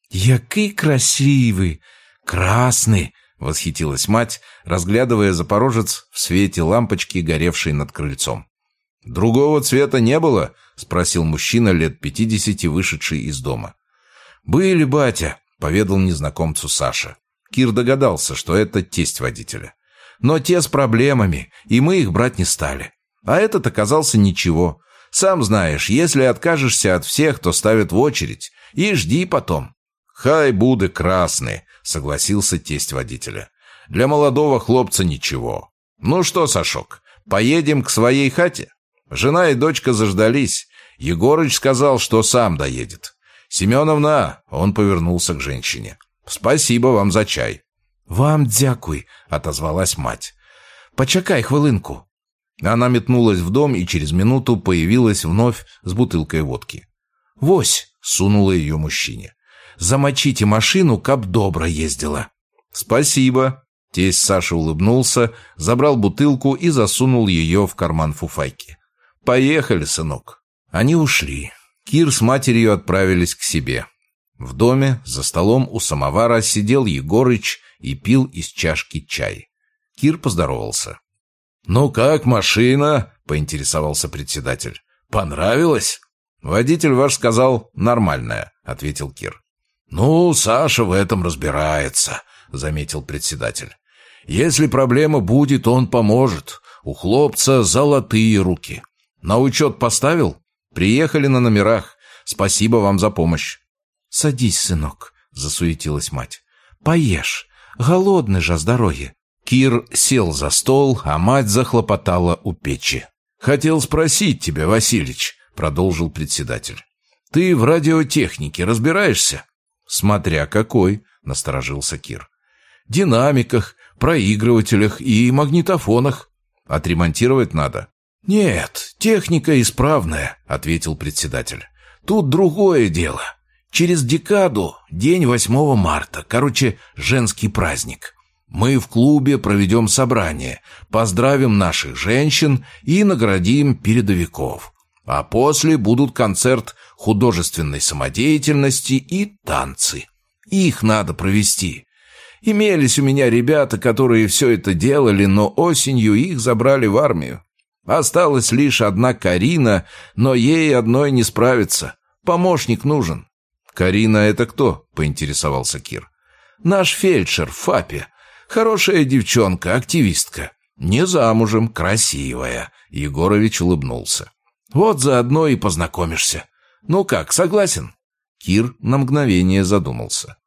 «Який красивый! Красный!» — восхитилась мать, разглядывая запорожец в свете лампочки, горевшей над крыльцом. «Другого цвета не было?» — спросил мужчина лет пятидесяти, вышедший из дома. «Были, батя», — поведал незнакомцу Саша. Кир догадался, что это тесть водителя. но те с проблемами, и мы их брать не стали. А этот оказался ничего. Сам знаешь, если откажешься от всех, то ставят в очередь. И жди потом. Хай буды красные, согласился тесть водителя. Для молодого хлопца ничего. Ну что, Сашок, поедем к своей хате? Жена и дочка заждались. Егорыч сказал, что сам доедет. «Семеновна!» — он повернулся к женщине. «Спасибо вам за чай». «Вам дякуй», — отозвалась мать. «Почекай хвилинку». Она метнулась в дом и через минуту появилась вновь с бутылкой водки. «Вось!» — сунула ее мужчине. «Замочите машину, каб добро ездила». «Спасибо». Тесть Саша улыбнулся, забрал бутылку и засунул ее в карман фуфайки. «Поехали, сынок». Они ушли. Кир с матерью отправились к себе. В доме, за столом у самовара, сидел Егорыч и пил из чашки чай. Кир поздоровался. «Ну как машина?» — поинтересовался председатель. «Понравилось?» «Водитель ваш сказал, нормальная», — ответил Кир. «Ну, Саша в этом разбирается», — заметил председатель. «Если проблема будет, он поможет. У хлопца золотые руки. На учет поставил? Приехали на номерах. Спасибо вам за помощь». «Садись, сынок», — засуетилась мать. «Поешь. Голодный же с дороги». Кир сел за стол, а мать захлопотала у печи. «Хотел спросить тебя, Василич», — продолжил председатель. «Ты в радиотехнике разбираешься?» «Смотря какой», — насторожился Кир. «Динамиках, проигрывателях и магнитофонах. Отремонтировать надо». «Нет, техника исправная», — ответил председатель. «Тут другое дело. Через декаду, день 8 марта, короче, женский праздник. Мы в клубе проведем собрание, поздравим наших женщин и наградим передовиков. А после будут концерт художественной самодеятельности и танцы. Их надо провести. Имелись у меня ребята, которые все это делали, но осенью их забрали в армию. Осталась лишь одна Карина, но ей одной не справиться. Помощник нужен. «Карина — это кто?» — поинтересовался Кир. «Наш фельдшер, Фапе. Хорошая девчонка, активистка. Не замужем, красивая». Егорович улыбнулся. «Вот заодно и познакомишься. Ну как, согласен?» Кир на мгновение задумался.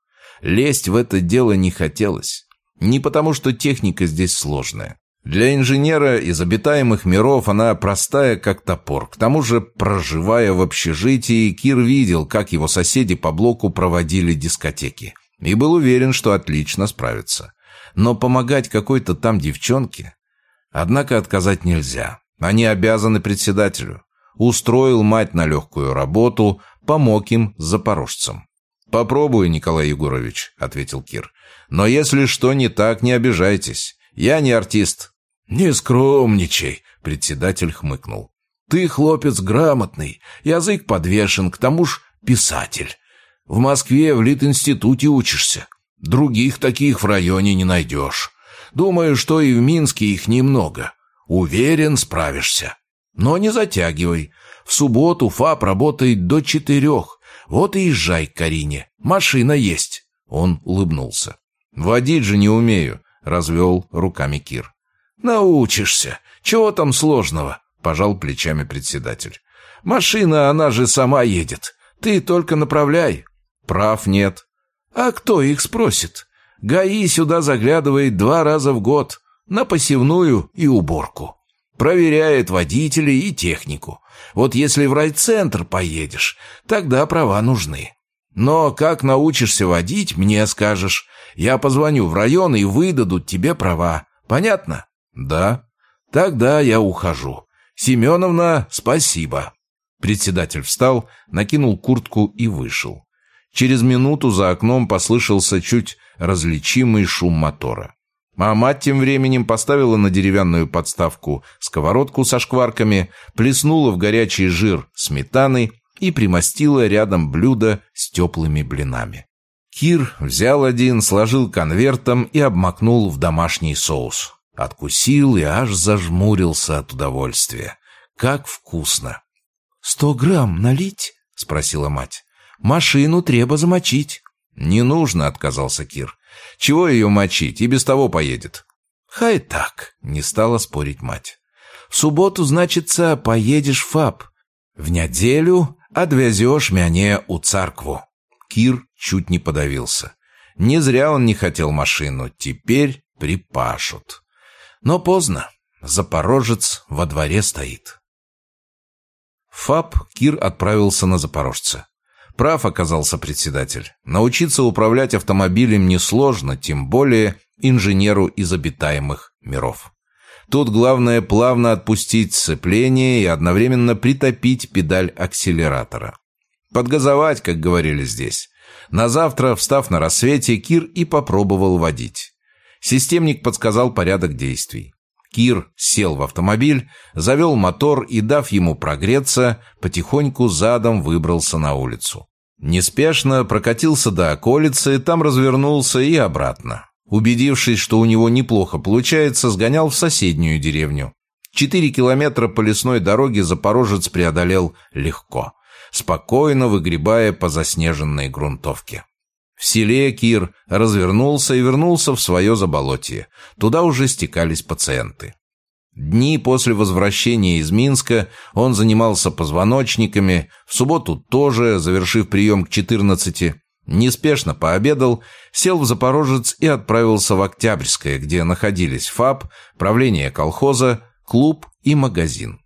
Лезть в это дело не хотелось. Не потому, что техника здесь сложная. Для инженера из обитаемых миров она простая, как топор. К тому же, проживая в общежитии, Кир видел, как его соседи по блоку проводили дискотеки. И был уверен, что отлично справится. Но помогать какой-то там девчонке... Однако отказать нельзя. Они обязаны председателю. Устроил мать на легкую работу, помог им с запорожцем. «Попробую, Николай Егорович», — ответил Кир. «Но если что не так, не обижайтесь. Я не артист». «Не скромничай», — председатель хмыкнул. «Ты хлопец грамотный, язык подвешен, к тому ж писатель. В Москве в Литинституте учишься. Других таких в районе не найдешь. Думаю, что и в Минске их немного. Уверен, справишься. Но не затягивай. В субботу ФАП работает до четырех. Вот и езжай к Карине. Машина есть». Он улыбнулся. «Водить же не умею», — развел руками Кир. «Научишься. Чего там сложного?» — пожал плечами председатель. «Машина, она же сама едет. Ты только направляй». «Прав нет». «А кто их спросит? ГАИ сюда заглядывает два раза в год. На посевную и уборку. Проверяет водителей и технику. Вот если в райцентр поедешь, тогда права нужны. Но как научишься водить, мне скажешь. Я позвоню в район и выдадут тебе права. Понятно?» «Да». «Тогда я ухожу. Семеновна, спасибо». Председатель встал, накинул куртку и вышел. Через минуту за окном послышался чуть различимый шум мотора. А мать тем временем поставила на деревянную подставку сковородку со шкварками, плеснула в горячий жир сметаны и примостила рядом блюдо с теплыми блинами. Кир взял один, сложил конвертом и обмакнул в домашний соус. Откусил и аж зажмурился от удовольствия. Как вкусно! «Сто грамм налить?» — спросила мать. «Машину треба замочить». «Не нужно», — отказался Кир. «Чего ее мочить? И без того поедет». «Хай так», — не стала спорить мать. «В субботу, значится, поедешь в ФАП. В неделю отвезешь меня у церкву». Кир чуть не подавился. Не зря он не хотел машину, теперь припашут. Но поздно. Запорожец во дворе стоит. ФАП Кир отправился на Запорожца. Прав оказался председатель. Научиться управлять автомобилем несложно, тем более инженеру из обитаемых миров. Тут главное плавно отпустить сцепление и одновременно притопить педаль акселератора. Подгазовать, как говорили здесь. На завтра, встав на рассвете, Кир и попробовал водить. Системник подсказал порядок действий. Кир сел в автомобиль, завел мотор и, дав ему прогреться, потихоньку задом выбрался на улицу. Неспешно прокатился до околицы, там развернулся и обратно. Убедившись, что у него неплохо получается, сгонял в соседнюю деревню. Четыре километра по лесной дороге Запорожец преодолел легко, спокойно выгребая по заснеженной грунтовке. В селе Кир развернулся и вернулся в свое заболотье. Туда уже стекались пациенты. Дни после возвращения из Минска он занимался позвоночниками, в субботу тоже, завершив прием к 14, неспешно пообедал, сел в Запорожец и отправился в Октябрьское, где находились ФАП, правление колхоза, клуб и магазин.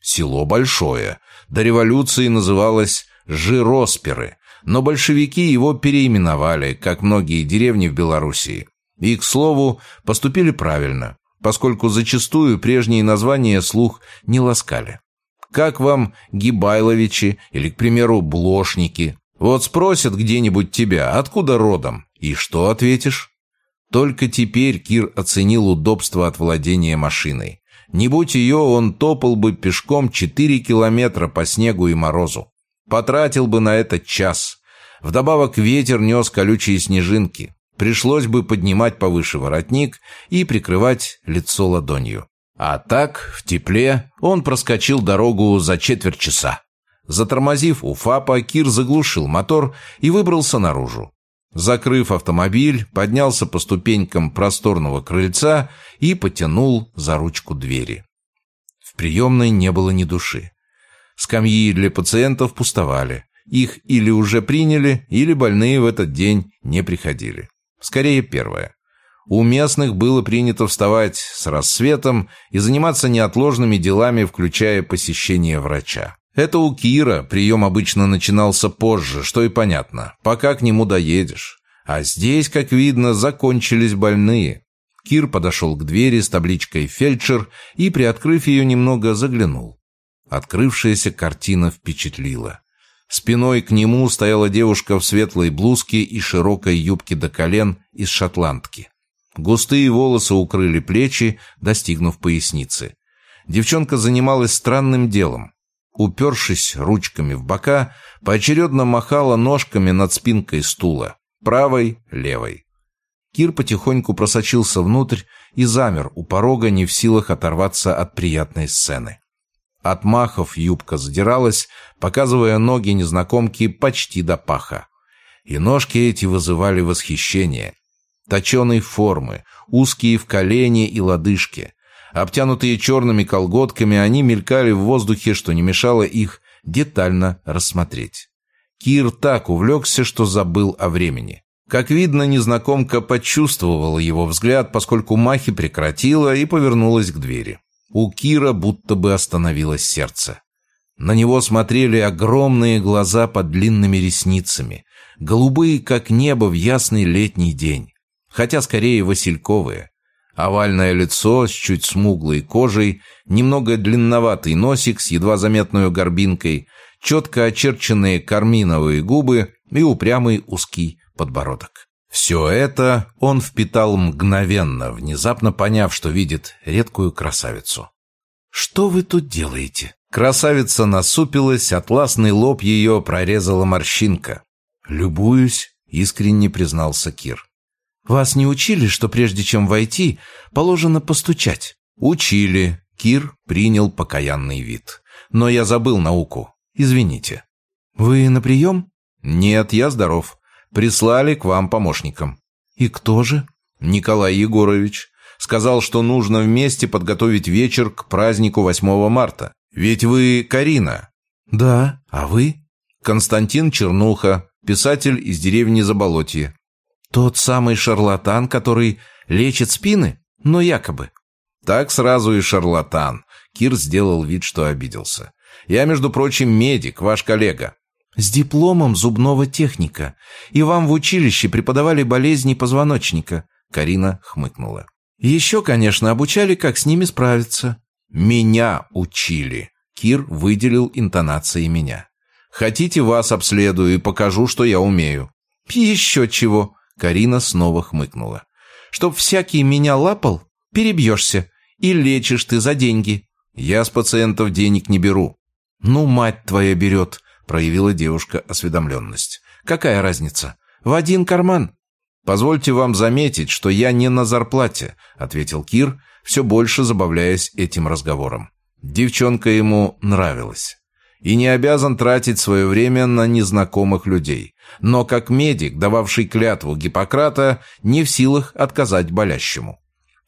Село большое, до революции называлось Жиросперы, но большевики его переименовали, как многие деревни в Белоруссии. И, к слову, поступили правильно, поскольку зачастую прежние названия слух не ласкали. Как вам Гибайловичи или, к примеру, Блошники? Вот спросят где-нибудь тебя, откуда родом, и что ответишь? Только теперь Кир оценил удобство от владения машиной. Не будь ее, он топал бы пешком 4 километра по снегу и морозу. Потратил бы на это час. Вдобавок ветер нес колючие снежинки. Пришлось бы поднимать повыше воротник и прикрывать лицо ладонью. А так, в тепле, он проскочил дорогу за четверть часа. Затормозив у ФАПа, Кир заглушил мотор и выбрался наружу. Закрыв автомобиль, поднялся по ступенькам просторного крыльца и потянул за ручку двери. В приемной не было ни души. Скамьи для пациентов пустовали. Их или уже приняли, или больные в этот день не приходили. Скорее первое. У местных было принято вставать с рассветом и заниматься неотложными делами, включая посещение врача. Это у Кира прием обычно начинался позже, что и понятно, пока к нему доедешь. А здесь, как видно, закончились больные. Кир подошел к двери с табличкой «Фельдшер» и, приоткрыв ее немного, заглянул. Открывшаяся картина впечатлила. Спиной к нему стояла девушка в светлой блузке и широкой юбке до колен из шотландки. Густые волосы укрыли плечи, достигнув поясницы. Девчонка занималась странным делом. Упершись ручками в бока, поочередно махала ножками над спинкой стула. Правой, левой. Кир потихоньку просочился внутрь и замер у порога, не в силах оторваться от приятной сцены. От махов юбка задиралась, показывая ноги незнакомки почти до паха. И ножки эти вызывали восхищение. Точеной формы, узкие в колени и лодыжке. Обтянутые черными колготками, они мелькали в воздухе, что не мешало их детально рассмотреть. Кир так увлекся, что забыл о времени. Как видно, незнакомка почувствовала его взгляд, поскольку махи прекратила и повернулась к двери. У Кира будто бы остановилось сердце. На него смотрели огромные глаза под длинными ресницами, голубые, как небо в ясный летний день, хотя скорее васильковые. Овальное лицо с чуть смуглой кожей, немного длинноватый носик с едва заметной горбинкой, четко очерченные карминовые губы и упрямый узкий подбородок. Все это он впитал мгновенно, внезапно поняв, что видит редкую красавицу. «Что вы тут делаете?» Красавица насупилась, атласный лоб ее прорезала морщинка. «Любуюсь», — искренне признался Кир. «Вас не учили, что прежде чем войти, положено постучать?» «Учили». Кир принял покаянный вид. «Но я забыл науку. Извините». «Вы на прием?» «Нет, я здоров. Прислали к вам помощникам». «И кто же?» «Николай Егорович. Сказал, что нужно вместе подготовить вечер к празднику 8 марта. Ведь вы Карина. Да, а вы? Константин Чернуха, писатель из деревни Заболотье. Тот самый шарлатан, который лечит спины? Но якобы. Так сразу и шарлатан. Кир сделал вид, что обиделся. Я, между прочим, медик, ваш коллега. С дипломом зубного техника. И вам в училище преподавали болезни позвоночника. Карина хмыкнула. Еще, конечно, обучали, как с ними справиться. Меня учили. Кир выделил интонации меня. Хотите, вас обследую и покажу, что я умею. Еще чего. Карина снова хмыкнула. Чтоб всякий меня лапал, перебьешься. И лечишь ты за деньги. Я с пациентов денег не беру. Ну, мать твоя берет, проявила девушка осведомленность. Какая разница? В один карман. «Позвольте вам заметить, что я не на зарплате», — ответил Кир, все больше забавляясь этим разговором. Девчонка ему нравилась. И не обязан тратить свое время на незнакомых людей. Но как медик, дававший клятву Гиппократа, не в силах отказать болящему.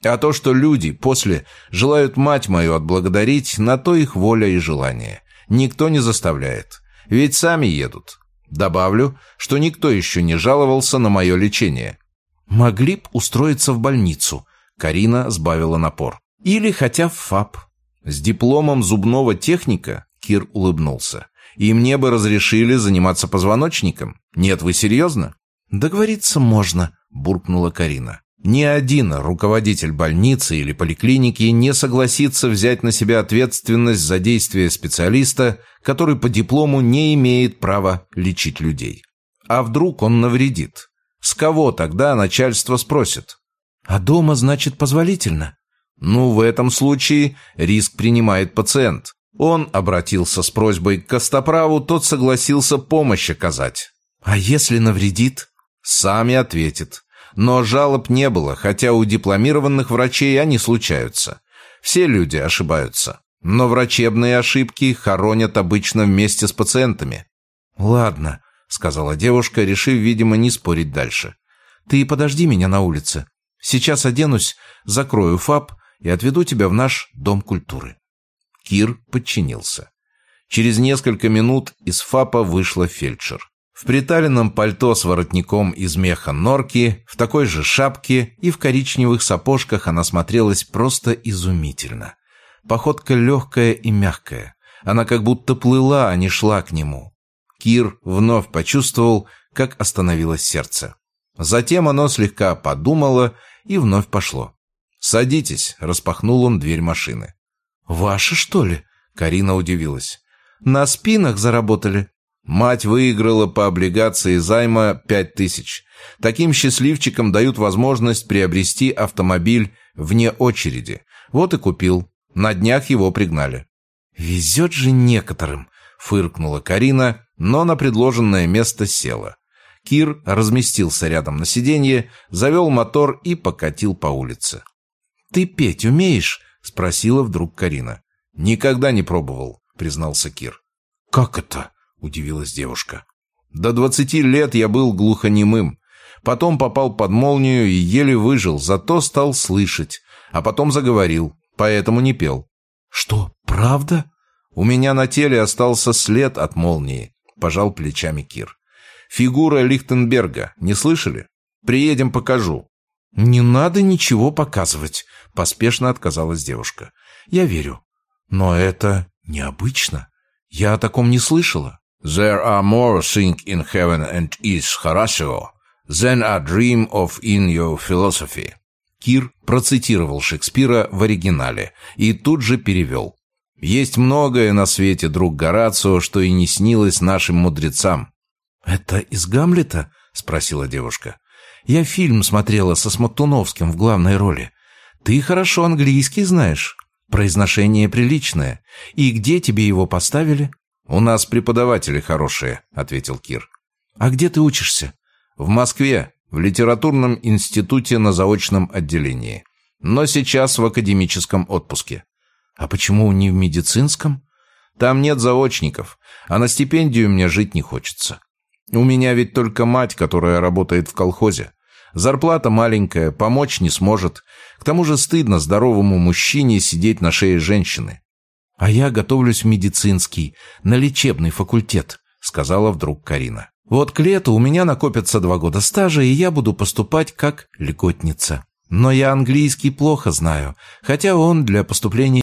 А то, что люди после желают мать мою отблагодарить, на то их воля и желание. Никто не заставляет. Ведь сами едут. Добавлю, что никто еще не жаловался на мое лечение. Могли б устроиться в больницу. Карина сбавила напор. Или хотя в ФАП. С дипломом зубного техника Кир улыбнулся. И мне бы разрешили заниматься позвоночником. Нет, вы серьезно? Договориться можно, буркнула Карина. Ни один руководитель больницы или поликлиники не согласится взять на себя ответственность за действия специалиста, который по диплому не имеет права лечить людей. А вдруг он навредит? С кого тогда начальство спросит? А дома, значит, позволительно? Ну, в этом случае риск принимает пациент. Он обратился с просьбой к Костоправу, тот согласился помощь оказать. А если навредит? Сами ответит. Но жалоб не было, хотя у дипломированных врачей они случаются. Все люди ошибаются. Но врачебные ошибки хоронят обычно вместе с пациентами. «Ладно», — сказала девушка, решив, видимо, не спорить дальше. «Ты подожди меня на улице. Сейчас оденусь, закрою ФАП и отведу тебя в наш Дом культуры». Кир подчинился. Через несколько минут из ФАПа вышла фельдшер. В приталенном пальто с воротником из меха норки, в такой же шапке и в коричневых сапожках она смотрелась просто изумительно. Походка легкая и мягкая. Она как будто плыла, а не шла к нему. Кир вновь почувствовал, как остановилось сердце. Затем оно слегка подумало и вновь пошло. «Садитесь», — распахнул он дверь машины. «Ваши, что ли?» — Карина удивилась. «На спинах заработали?» Мать выиграла по облигации займа пять тысяч. Таким счастливчикам дают возможность приобрести автомобиль вне очереди. Вот и купил. На днях его пригнали. «Везет же некоторым», — фыркнула Карина, но на предложенное место села. Кир разместился рядом на сиденье, завел мотор и покатил по улице. «Ты петь умеешь?» — спросила вдруг Карина. «Никогда не пробовал», — признался Кир. «Как это?» — удивилась девушка. «До двадцати лет я был глухонемым. Потом попал под молнию и еле выжил, зато стал слышать. А потом заговорил, поэтому не пел». «Что, правда?» «У меня на теле остался след от молнии», — пожал плечами Кир. «Фигура Лихтенберга, не слышали? Приедем, покажу». «Не надо ничего показывать», — поспешно отказалась девушка. «Я верю. Но это необычно. Я о таком не слышала». There are more things in heaven and is Horatio than a dream of in your philosophy. Кир процитировал Шекспира в оригинале и тут же перевел. Есть многое на свете, друг Горацио, что и не снилось нашим мудрецам. «Это из Гамлета?» — спросила девушка. «Я фильм смотрела со Смоктуновским в главной роли. Ты хорошо английский знаешь. Произношение приличное. И где тебе его поставили?» «У нас преподаватели хорошие», — ответил Кир. «А где ты учишься?» «В Москве, в литературном институте на заочном отделении. Но сейчас в академическом отпуске». «А почему не в медицинском?» «Там нет заочников, а на стипендию мне жить не хочется. У меня ведь только мать, которая работает в колхозе. Зарплата маленькая, помочь не сможет. К тому же стыдно здоровому мужчине сидеть на шее женщины. «А я готовлюсь в медицинский, на лечебный факультет», — сказала вдруг Карина. «Вот к лету у меня накопятся два года стажа, и я буду поступать как льготница. Но я английский плохо знаю, хотя он для поступления